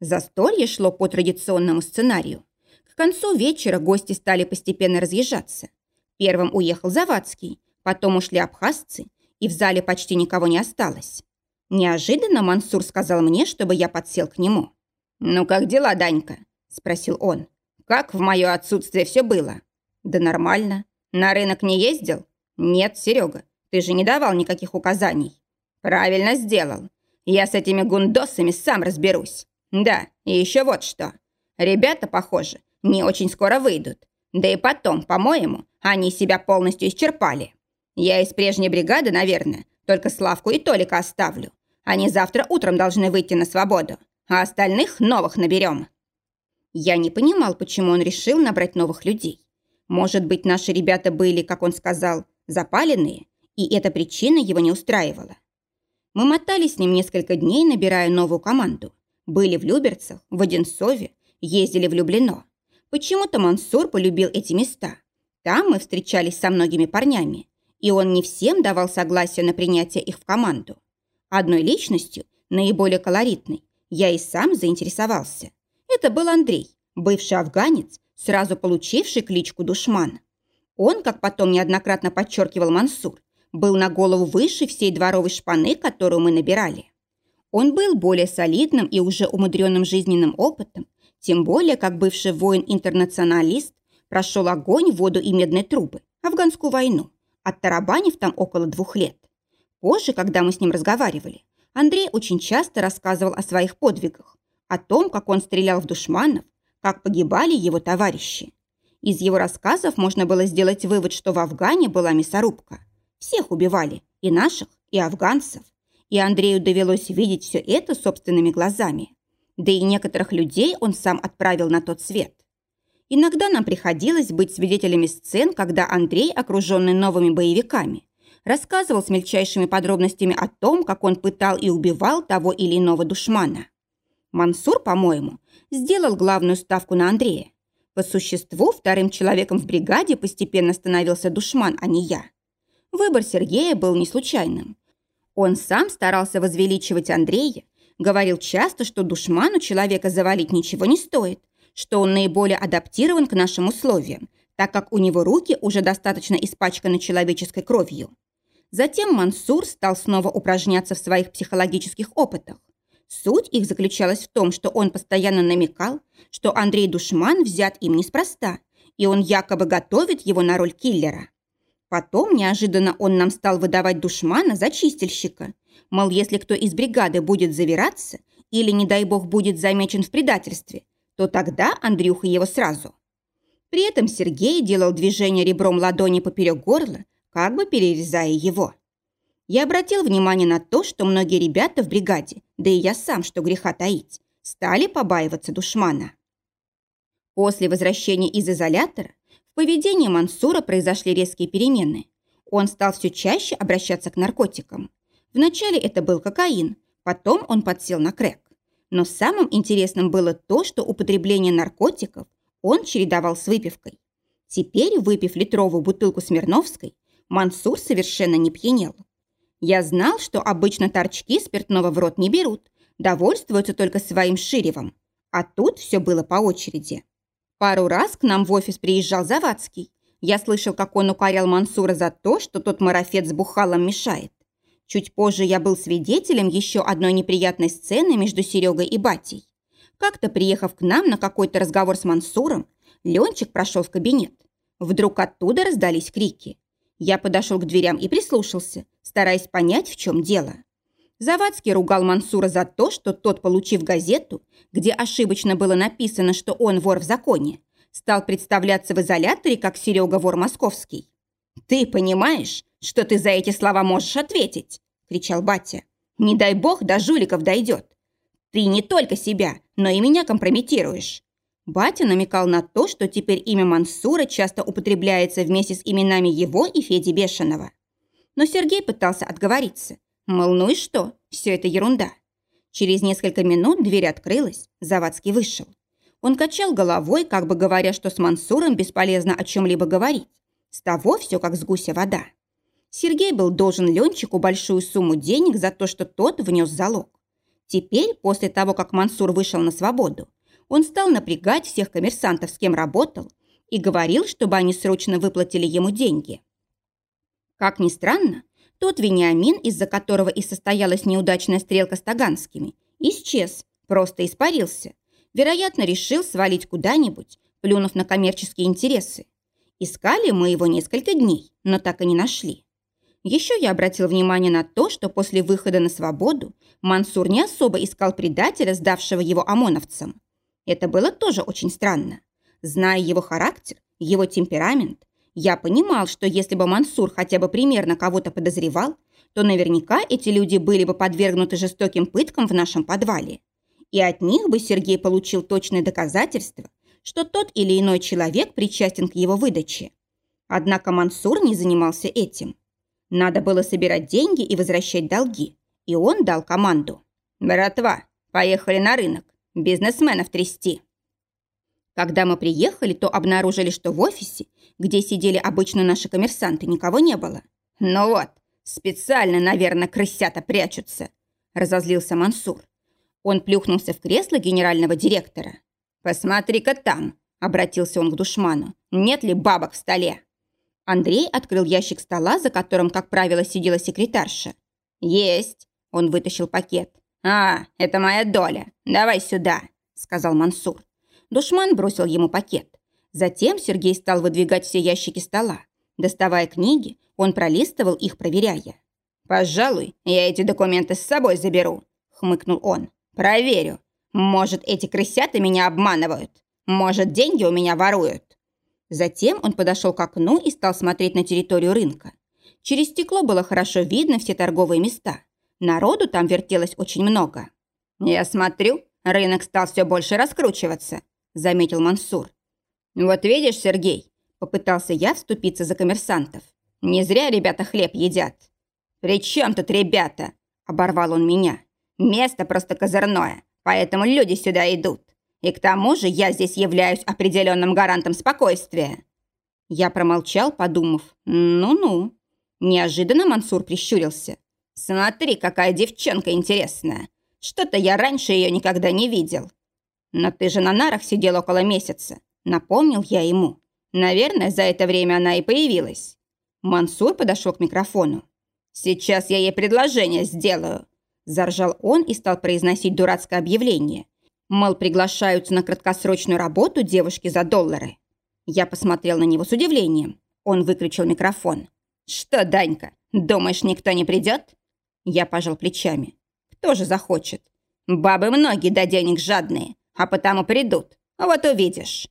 Застолье шло по традиционному сценарию. К концу вечера гости стали постепенно разъезжаться. Первым уехал Завадский, потом ушли абхазцы, и в зале почти никого не осталось. Неожиданно Мансур сказал мне, чтобы я подсел к нему. «Ну как дела, Данька?» Спросил он. «Как в мое отсутствие все было?» «Да нормально. На рынок не ездил?» «Нет, Серега, ты же не давал никаких указаний». «Правильно сделал. Я с этими гундосами сам разберусь. Да, и еще вот что. Ребята, похоже, не очень скоро выйдут. Да и потом, по-моему, они себя полностью исчерпали. Я из прежней бригады, наверное, только Славку и Толика оставлю. Они завтра утром должны выйти на свободу, а остальных новых наберем. Я не понимал, почему он решил набрать новых людей. Может быть, наши ребята были, как он сказал, запаленные, и эта причина его не устраивала. Мы мотались с ним несколько дней, набирая новую команду. Были в Люберцах, в Одинцове, ездили в Люблино. Почему-то Мансур полюбил эти места. Там мы встречались со многими парнями, и он не всем давал согласие на принятие их в команду. Одной личностью, наиболее колоритной, я и сам заинтересовался – это был Андрей, бывший афганец, сразу получивший кличку Душман. Он, как потом неоднократно подчеркивал Мансур, был на голову выше всей дворовой шпаны, которую мы набирали. Он был более солидным и уже умудренным жизненным опытом, тем более, как бывший воин-интернационалист прошел огонь, воду и медные трубы, афганскую войну, оттарабанив там около двух лет. Позже, когда мы с ним разговаривали, Андрей очень часто рассказывал о своих подвигах, о том, как он стрелял в душманов, как погибали его товарищи. Из его рассказов можно было сделать вывод, что в Афгане была мясорубка. Всех убивали, и наших, и афганцев. И Андрею довелось видеть все это собственными глазами. Да и некоторых людей он сам отправил на тот свет. Иногда нам приходилось быть свидетелями сцен, когда Андрей, окруженный новыми боевиками, рассказывал с мельчайшими подробностями о том, как он пытал и убивал того или иного душмана. Мансур, по-моему, сделал главную ставку на Андрея. По существу, вторым человеком в бригаде постепенно становился душман, а не я. Выбор Сергея был не случайным. Он сам старался возвеличивать Андрея, говорил часто, что душману человека завалить ничего не стоит, что он наиболее адаптирован к нашим условиям, так как у него руки уже достаточно испачканы человеческой кровью. Затем Мансур стал снова упражняться в своих психологических опытах. Суть их заключалась в том, что он постоянно намекал, что Андрей Душман взят им неспроста, и он якобы готовит его на роль киллера. Потом неожиданно он нам стал выдавать Душмана за чистильщика. Мол, если кто из бригады будет завираться или, не дай бог, будет замечен в предательстве, то тогда Андрюха его сразу. При этом Сергей делал движение ребром ладони поперек горла, как бы перерезая его. Я обратил внимание на то, что многие ребята в бригаде, да и я сам, что греха таить, стали побаиваться душмана. После возвращения из изолятора в поведении Мансура произошли резкие перемены. Он стал все чаще обращаться к наркотикам. Вначале это был кокаин, потом он подсел на крэк. Но самым интересным было то, что употребление наркотиков он чередовал с выпивкой. Теперь, выпив литровую бутылку Смирновской, Мансур совершенно не пьянел. Я знал, что обычно торчки спиртного в рот не берут, довольствуются только своим ширевом. А тут все было по очереди. Пару раз к нам в офис приезжал Завадский. Я слышал, как он укорял Мансура за то, что тот марафет с бухалом мешает. Чуть позже я был свидетелем еще одной неприятной сцены между Серегой и Батей. Как-то приехав к нам на какой-то разговор с Мансуром, Ленчик прошел в кабинет. Вдруг оттуда раздались крики. Я подошел к дверям и прислушался, стараясь понять, в чем дело. Завадский ругал Мансура за то, что тот, получив газету, где ошибочно было написано, что он вор в законе, стал представляться в изоляторе как Серега вор московский. «Ты понимаешь, что ты за эти слова можешь ответить?» – кричал батя. «Не дай бог до жуликов дойдет. Ты не только себя, но и меня компрометируешь. Батя намекал на то, что теперь имя Мансура часто употребляется вместе с именами его и Феди Бешеного. Но Сергей пытался отговориться. Мол, ну и что? Все это ерунда. Через несколько минут дверь открылась, Завадский вышел. Он качал головой, как бы говоря, что с Мансуром бесполезно о чем-либо говорить. С того все как с гуся вода. Сергей был должен Ленчику большую сумму денег за то, что тот внес залог. Теперь, после того, как Мансур вышел на свободу, он стал напрягать всех коммерсантов, с кем работал, и говорил, чтобы они срочно выплатили ему деньги. Как ни странно, тот Вениамин, из-за которого и состоялась неудачная стрелка с Таганскими, исчез, просто испарился. Вероятно, решил свалить куда-нибудь, плюнув на коммерческие интересы. Искали мы его несколько дней, но так и не нашли. Еще я обратил внимание на то, что после выхода на свободу Мансур не особо искал предателя, сдавшего его ОМОНовцам. Это было тоже очень странно. Зная его характер, его темперамент, я понимал, что если бы Мансур хотя бы примерно кого-то подозревал, то наверняка эти люди были бы подвергнуты жестоким пыткам в нашем подвале. И от них бы Сергей получил точное доказательство, что тот или иной человек причастен к его выдаче. Однако Мансур не занимался этим. Надо было собирать деньги и возвращать долги. И он дал команду. «Братва, поехали на рынок. Бизнесменов трясти. Когда мы приехали, то обнаружили, что в офисе, где сидели обычно наши коммерсанты, никого не было. Ну вот, специально, наверное, крысята прячутся, разозлился Мансур. Он плюхнулся в кресло генерального директора. «Посмотри-ка там», — обратился он к душману, — «нет ли бабок в столе?» Андрей открыл ящик стола, за которым, как правило, сидела секретарша. «Есть», — он вытащил пакет. «А, это моя доля. Давай сюда», — сказал Мансур. Душман бросил ему пакет. Затем Сергей стал выдвигать все ящики стола. Доставая книги, он пролистывал их, проверяя. «Пожалуй, я эти документы с собой заберу», — хмыкнул он. «Проверю. Может, эти крысята меня обманывают. Может, деньги у меня воруют». Затем он подошел к окну и стал смотреть на территорию рынка. Через стекло было хорошо видно все торговые места. Народу там вертелось очень много. «Я смотрю, рынок стал все больше раскручиваться», – заметил Мансур. «Вот видишь, Сергей», – попытался я вступиться за коммерсантов. «Не зря ребята хлеб едят». «При чем тут ребята?» – оборвал он меня. «Место просто козырное, поэтому люди сюда идут. И к тому же я здесь являюсь определенным гарантом спокойствия». Я промолчал, подумав, «Ну-ну». Неожиданно Мансур прищурился. «Смотри, какая девчонка интересная. Что-то я раньше ее никогда не видел». «Но ты же на нарах сидел около месяца», — напомнил я ему. «Наверное, за это время она и появилась». Мансур подошел к микрофону. «Сейчас я ей предложение сделаю», – заржал он и стал произносить дурацкое объявление. Мол, приглашаются на краткосрочную работу девушки за доллары. Я посмотрел на него с удивлением. Он выключил микрофон. «Что, Данька, думаешь, никто не придет?» Я пожал плечами. «Кто же захочет? Бабы многие до денег жадные, а потому придут. Вот увидишь».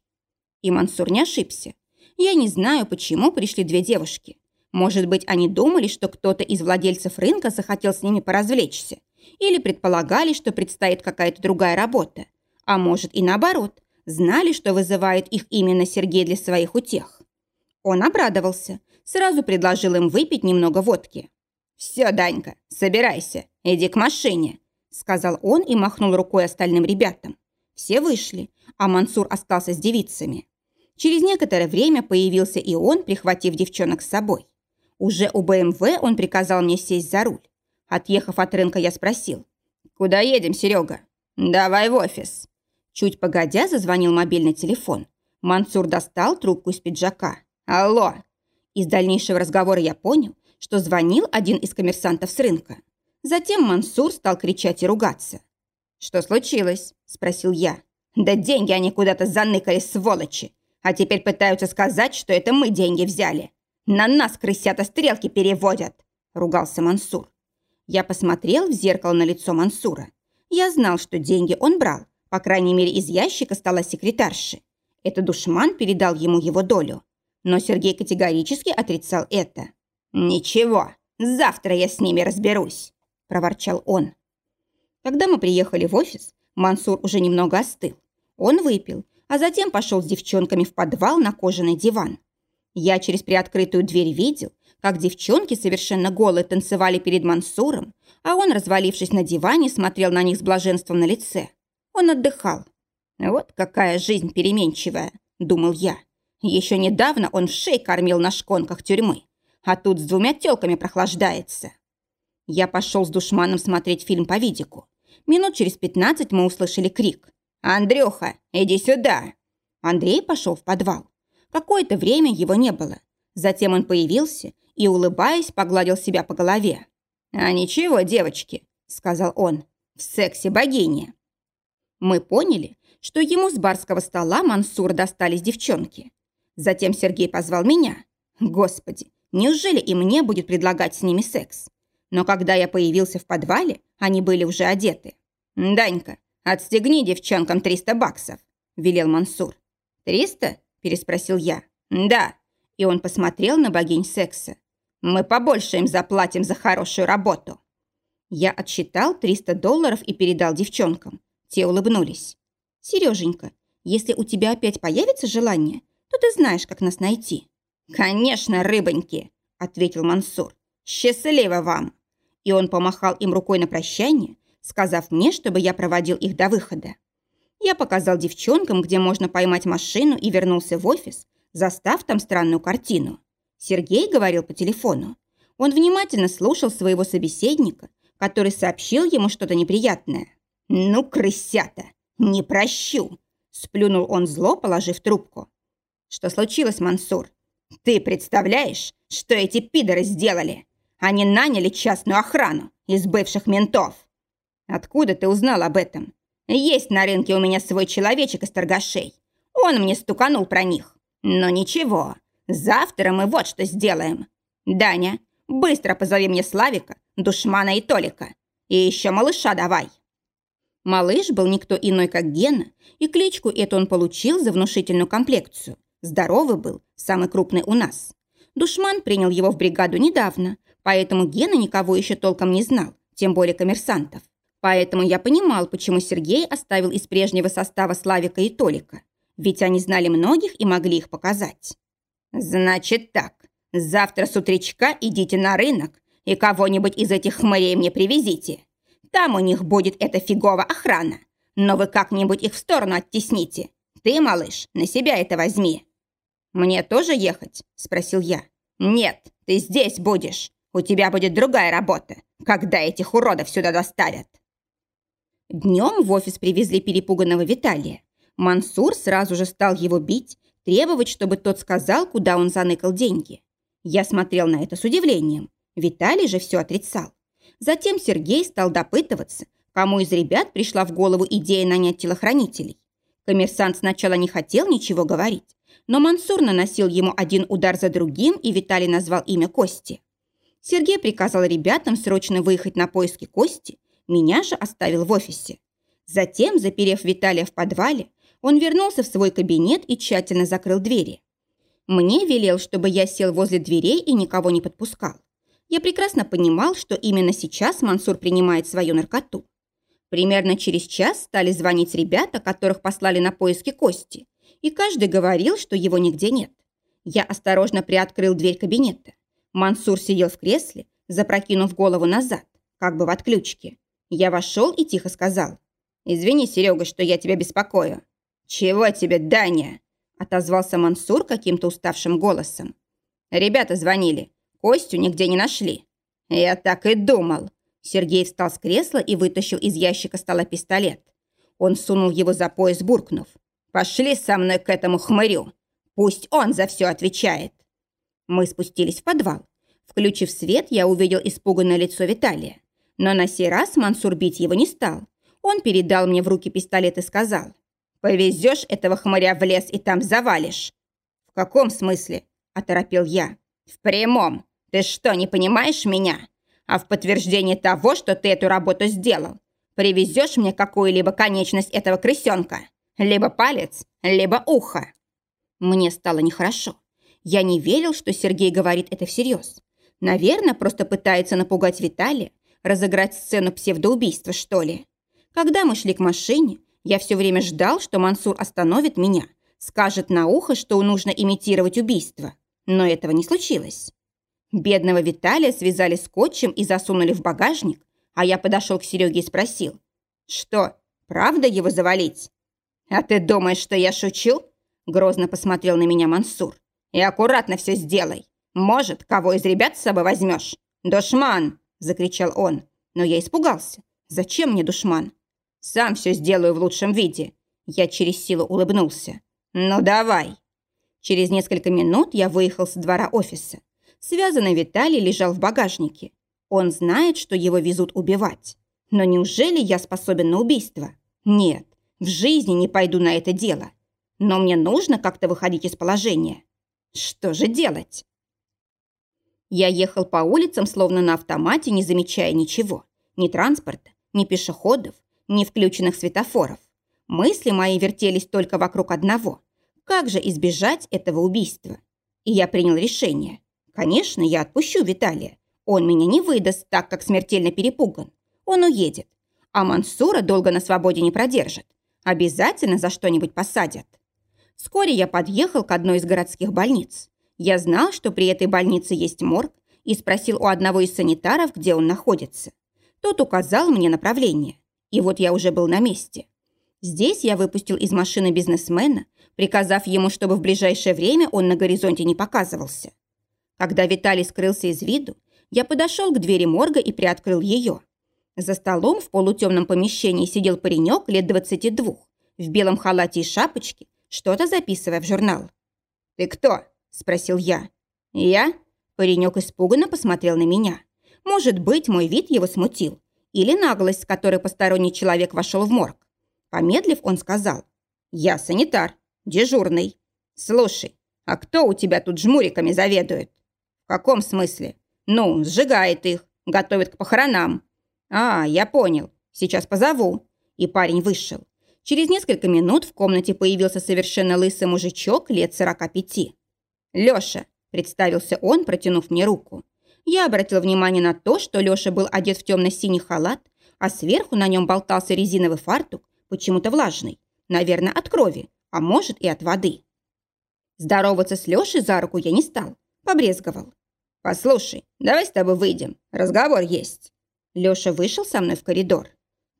И Мансур не ошибся. Я не знаю, почему пришли две девушки. Может быть, они думали, что кто-то из владельцев рынка захотел с ними поразвлечься. Или предполагали, что предстоит какая-то другая работа. А может и наоборот, знали, что вызывает их именно Сергей для своих утех. Он обрадовался, сразу предложил им выпить немного водки. «Все, Данька, собирайся, иди к машине», сказал он и махнул рукой остальным ребятам. Все вышли, а Мансур остался с девицами. Через некоторое время появился и он, прихватив девчонок с собой. Уже у БМВ он приказал мне сесть за руль. Отъехав от рынка, я спросил. «Куда едем, Серега?» «Давай в офис». Чуть погодя, зазвонил мобильный телефон. Мансур достал трубку из пиджака. «Алло!» Из дальнейшего разговора я понял, что звонил один из коммерсантов с рынка. Затем Мансур стал кричать и ругаться. «Что случилось?» – спросил я. «Да деньги они куда-то заныкали, сволочи! А теперь пытаются сказать, что это мы деньги взяли. На нас крысята стрелки переводят!» – ругался Мансур. Я посмотрел в зеркало на лицо Мансура. Я знал, что деньги он брал. По крайней мере, из ящика стала секретарши. Это душман передал ему его долю. Но Сергей категорически отрицал это. «Ничего, завтра я с ними разберусь», – проворчал он. Когда мы приехали в офис, Мансур уже немного остыл. Он выпил, а затем пошел с девчонками в подвал на кожаный диван. Я через приоткрытую дверь видел, как девчонки совершенно голые танцевали перед Мансуром, а он, развалившись на диване, смотрел на них с блаженством на лице. Он отдыхал. «Вот какая жизнь переменчивая», — думал я. Еще недавно он в шей кормил на шконках тюрьмы, а тут с двумя телками прохлаждается. Я пошел с душманом смотреть фильм по видику. Минут через пятнадцать мы услышали крик. «Андрюха, иди сюда!» Андрей пошел в подвал. Какое-то время его не было. Затем он появился и, улыбаясь, погладил себя по голове. «А ничего, девочки», — сказал он, — «в сексе богиня». Мы поняли, что ему с барского стола Мансур достались девчонки. Затем Сергей позвал меня. Господи, неужели и мне будет предлагать с ними секс? Но когда я появился в подвале, они были уже одеты. «Данька, отстегни девчонкам 300 баксов», – велел Мансур. «Триста?» – переспросил я. «Да». И он посмотрел на богинь секса. «Мы побольше им заплатим за хорошую работу». Я отсчитал 300 долларов и передал девчонкам. Те улыбнулись. «Сереженька, если у тебя опять появится желание, то ты знаешь, как нас найти». «Конечно, рыбоньки», — ответил Мансур. «Счастливо вам!» И он помахал им рукой на прощание, сказав мне, чтобы я проводил их до выхода. Я показал девчонкам, где можно поймать машину, и вернулся в офис, застав там странную картину. Сергей говорил по телефону. Он внимательно слушал своего собеседника, который сообщил ему что-то неприятное. «Ну, крысята, не прощу!» Сплюнул он зло, положив трубку. «Что случилось, Мансур?» «Ты представляешь, что эти пидоры сделали? Они наняли частную охрану из бывших ментов!» «Откуда ты узнал об этом?» Есть на рынке у меня свой человечек из торгашей. Он мне стуканул про них. Но ничего, завтра мы вот что сделаем. Даня, быстро позови мне Славика, Душмана и Толика. И еще малыша давай. Малыш был никто иной, как Гена, и кличку эту он получил за внушительную комплекцию. Здоровый был, самый крупный у нас. Душман принял его в бригаду недавно, поэтому Гена никого еще толком не знал, тем более коммерсантов. Поэтому я понимал, почему Сергей оставил из прежнего состава Славика и Толика. Ведь они знали многих и могли их показать. «Значит так, завтра с утречка идите на рынок и кого-нибудь из этих хмырей мне привезите. Там у них будет эта фиговая охрана, но вы как-нибудь их в сторону оттесните. Ты, малыш, на себя это возьми». «Мне тоже ехать?» – спросил я. «Нет, ты здесь будешь. У тебя будет другая работа, когда этих уродов сюда доставят». Днем в офис привезли перепуганного Виталия. Мансур сразу же стал его бить, требовать, чтобы тот сказал, куда он заныкал деньги. Я смотрел на это с удивлением. Виталий же все отрицал. Затем Сергей стал допытываться, кому из ребят пришла в голову идея нанять телохранителей. Коммерсант сначала не хотел ничего говорить, но Мансур наносил ему один удар за другим, и Виталий назвал имя Кости. Сергей приказал ребятам срочно выехать на поиски Кости, меня же оставил в офисе. Затем, заперев Виталия в подвале, он вернулся в свой кабинет и тщательно закрыл двери. Мне велел, чтобы я сел возле дверей и никого не подпускал. Я прекрасно понимал, что именно сейчас Мансур принимает свою наркоту. Примерно через час стали звонить ребята, которых послали на поиски Кости, и каждый говорил, что его нигде нет. Я осторожно приоткрыл дверь кабинета. Мансур сидел в кресле, запрокинув голову назад, как бы в отключке. Я вошел и тихо сказал. «Извини, Серега, что я тебя беспокою». «Чего тебе, Даня?» отозвался Мансур каким-то уставшим голосом. «Ребята звонили. Костю нигде не нашли». «Я так и думал». Сергей встал с кресла и вытащил из ящика стола пистолет. Он сунул его за пояс, буркнув. «Пошли со мной к этому хмырю. Пусть он за все отвечает». Мы спустились в подвал. Включив свет, я увидел испуганное лицо Виталия. Но на сей раз Мансур бить его не стал. Он передал мне в руки пистолет и сказал. «Повезешь этого хмыря в лес и там завалишь». «В каком смысле?» – оторопел я. «В прямом. Ты что, не понимаешь меня? А в подтверждение того, что ты эту работу сделал, привезешь мне какую-либо конечность этого крысенка. Либо палец, либо ухо». Мне стало нехорошо. Я не верил, что Сергей говорит это всерьез. Наверное, просто пытается напугать Виталия, разыграть сцену псевдоубийства, что ли. Когда мы шли к машине, я все время ждал, что Мансур остановит меня, скажет на ухо, что нужно имитировать убийство. Но этого не случилось. Бедного Виталия связали скотчем и засунули в багажник, а я подошел к Сереге и спросил. «Что, правда его завалить?» «А ты думаешь, что я шучу?» Грозно посмотрел на меня Мансур. «И аккуратно все сделай. Может, кого из ребят с собой возьмешь?» «Душман!» – закричал он. Но я испугался. «Зачем мне душман?» Сам все сделаю в лучшем виде. Я через силу улыбнулся. Ну давай. Через несколько минут я выехал с двора офиса. Связанный Виталий лежал в багажнике. Он знает, что его везут убивать. Но неужели я способен на убийство? Нет, в жизни не пойду на это дело. Но мне нужно как-то выходить из положения. Что же делать? Я ехал по улицам, словно на автомате, не замечая ничего. Ни транспорта, ни пешеходов, ни включенных светофоров. Мысли мои вертелись только вокруг одного. Как же избежать этого убийства? И я принял решение. Конечно, я отпущу Виталия. Он меня не выдаст, так как смертельно перепуган. Он уедет. А Мансура долго на свободе не продержит. Обязательно за что-нибудь посадят. Вскоре я подъехал к одной из городских больниц. Я знал, что при этой больнице есть морг, и спросил у одного из санитаров, где он находится. Тот указал мне направление. И вот я уже был на месте. Здесь я выпустил из машины бизнесмена, приказав ему, чтобы в ближайшее время он на горизонте не показывался. Когда Виталий скрылся из виду, я подошел к двери морга и приоткрыл ее. За столом в полутемном помещении сидел паренек лет 22, в белом халате и шапочке, что-то записывая в журнал. «Ты кто?» – спросил я. «Я?» – паренек испуганно посмотрел на меня. Может быть, мой вид его смутил, или наглость, с которой посторонний человек вошел в морг. Помедлив, он сказал, «Я санитар, дежурный. Слушай, а кто у тебя тут жмуриками заведует?» «В каком смысле?» «Ну, сжигает их, готовит к похоронам». «А, я понял. Сейчас позову». И парень вышел. Через несколько минут в комнате появился совершенно лысый мужичок лет сорока пяти. «Лёша», – представился он, протянув мне руку. Я обратил внимание на то, что Лёша был одет в темно-синий халат, а сверху на нем болтался резиновый фартук, почему-то влажный. Наверное, от крови, а может и от воды. Здороваться с Лёшей за руку я не стал, побрезговал. «Послушай, давай с тобой выйдем, разговор есть». Лёша вышел со мной в коридор.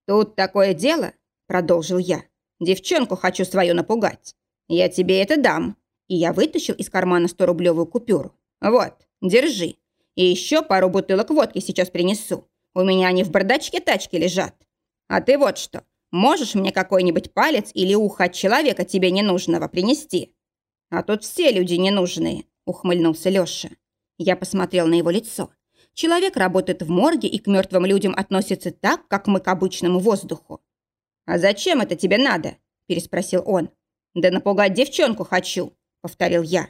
«Тут такое дело», – продолжил я. «Девчонку хочу свою напугать. Я тебе это дам». И я вытащил из кармана 100-рублевую купюру. «Вот, держи. И еще пару бутылок водки сейчас принесу. У меня они в бардачке тачки лежат. А ты вот что, можешь мне какой-нибудь палец или ухо от человека тебе ненужного принести?» «А тут все люди ненужные», – ухмыльнулся Лёша. Я посмотрел на его лицо. Человек работает в морге и к мертвым людям относится так, как мы к обычному воздуху. «А зачем это тебе надо?» – переспросил он. «Да напугать девчонку хочу», – повторил я.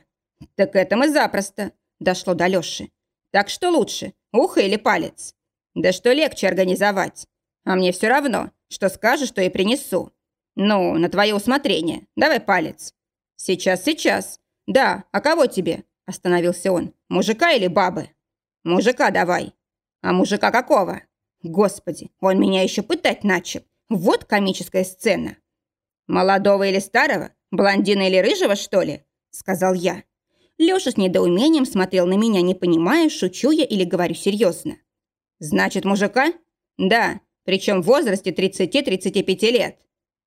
«Так это мы запросто», – дошло до Лёши. «Так что лучше, ухо или палец?» «Да что легче организовать. А мне все равно, что скажешь, что и принесу. Ну, на твое усмотрение. Давай палец». «Сейчас, сейчас. Да, а кого тебе?» – остановился он. «Мужика или бабы?» «Мужика давай». «А мужика какого?» «Господи, он меня еще пытать начал. Вот комическая сцена». «Молодого или старого? Блондина или рыжего, что ли?» Сказал я. Лёша с недоумением смотрел на меня, не понимая, шучу я или говорю серьезно. «Значит, мужика?» «Да, причем в возрасте 30-35 лет».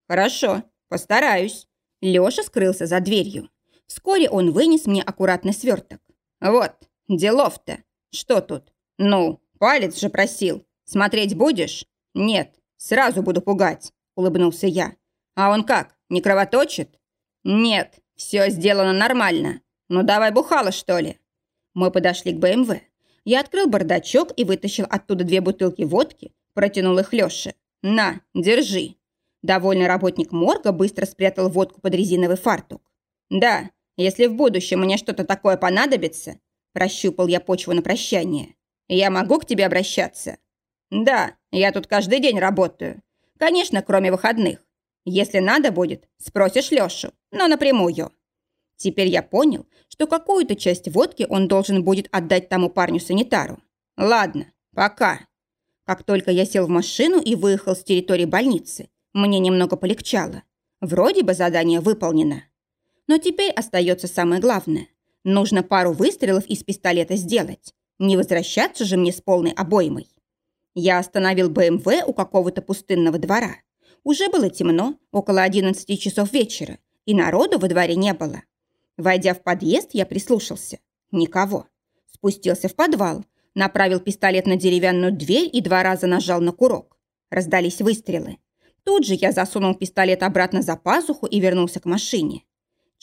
«Хорошо, постараюсь». Лёша скрылся за дверью. Вскоре он вынес мне аккуратный сверток. «Вот, делов-то. Что тут? Ну, палец же просил. Смотреть будешь? Нет, сразу буду пугать», — улыбнулся я. «А он как, не кровоточит?» «Нет, все сделано нормально. Ну давай бухало, что ли?» Мы подошли к БМВ. Я открыл бардачок и вытащил оттуда две бутылки водки, протянул их Лёше. «На, держи». Довольный работник морга быстро спрятал водку под резиновый фартук. «Да, если в будущем мне что-то такое понадобится, Прощупал я почву на прощание. «Я могу к тебе обращаться?» «Да, я тут каждый день работаю. Конечно, кроме выходных. Если надо будет, спросишь Лёшу, но напрямую». Теперь я понял, что какую-то часть водки он должен будет отдать тому парню-санитару. Ладно, пока. Как только я сел в машину и выехал с территории больницы, мне немного полегчало. Вроде бы задание выполнено. Но теперь остается самое главное. Нужно пару выстрелов из пистолета сделать. Не возвращаться же мне с полной обоймой. Я остановил БМВ у какого-то пустынного двора. Уже было темно, около 11 часов вечера, и народу во дворе не было. Войдя в подъезд, я прислушался. Никого. Спустился в подвал, направил пистолет на деревянную дверь и два раза нажал на курок. Раздались выстрелы. Тут же я засунул пистолет обратно за пазуху и вернулся к машине.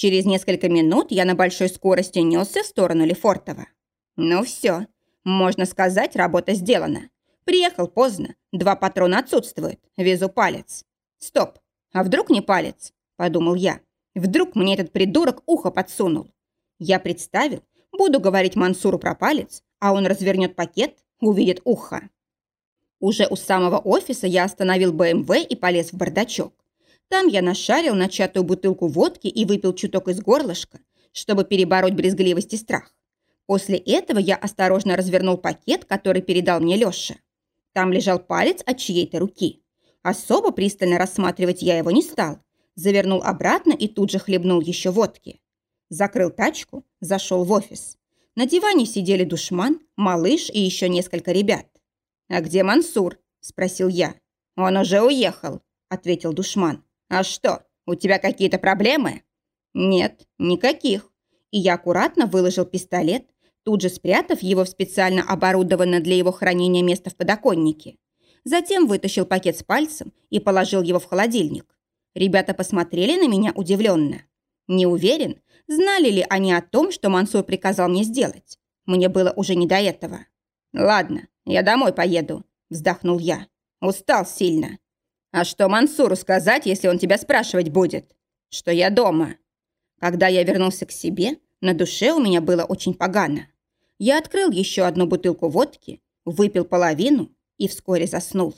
Через несколько минут я на большой скорости несся в сторону Лефортова. Ну все, можно сказать, работа сделана. Приехал поздно, два патрона отсутствуют, везу палец. Стоп, а вдруг не палец? Подумал я. Вдруг мне этот придурок ухо подсунул. Я представил, буду говорить Мансуру про палец, а он развернет пакет, увидит ухо. Уже у самого офиса я остановил БМВ и полез в бардачок. Там я нашарил начатую бутылку водки и выпил чуток из горлышка, чтобы перебороть брезгливость и страх. После этого я осторожно развернул пакет, который передал мне Лёша. Там лежал палец от чьей-то руки. Особо пристально рассматривать я его не стал. Завернул обратно и тут же хлебнул еще водки. Закрыл тачку, зашел в офис. На диване сидели душман, малыш и еще несколько ребят. «А где Мансур?» – спросил я. «Он уже уехал», – ответил душман. «А что, у тебя какие-то проблемы?» «Нет, никаких». И я аккуратно выложил пистолет, тут же спрятав его в специально оборудованное для его хранения место в подоконнике. Затем вытащил пакет с пальцем и положил его в холодильник. Ребята посмотрели на меня удивленно. Не уверен, знали ли они о том, что Мансур приказал мне сделать. Мне было уже не до этого. «Ладно, я домой поеду», – вздохнул я. «Устал сильно». А что Мансуру сказать, если он тебя спрашивать будет? Что я дома. Когда я вернулся к себе, на душе у меня было очень погано. Я открыл еще одну бутылку водки, выпил половину и вскоре заснул.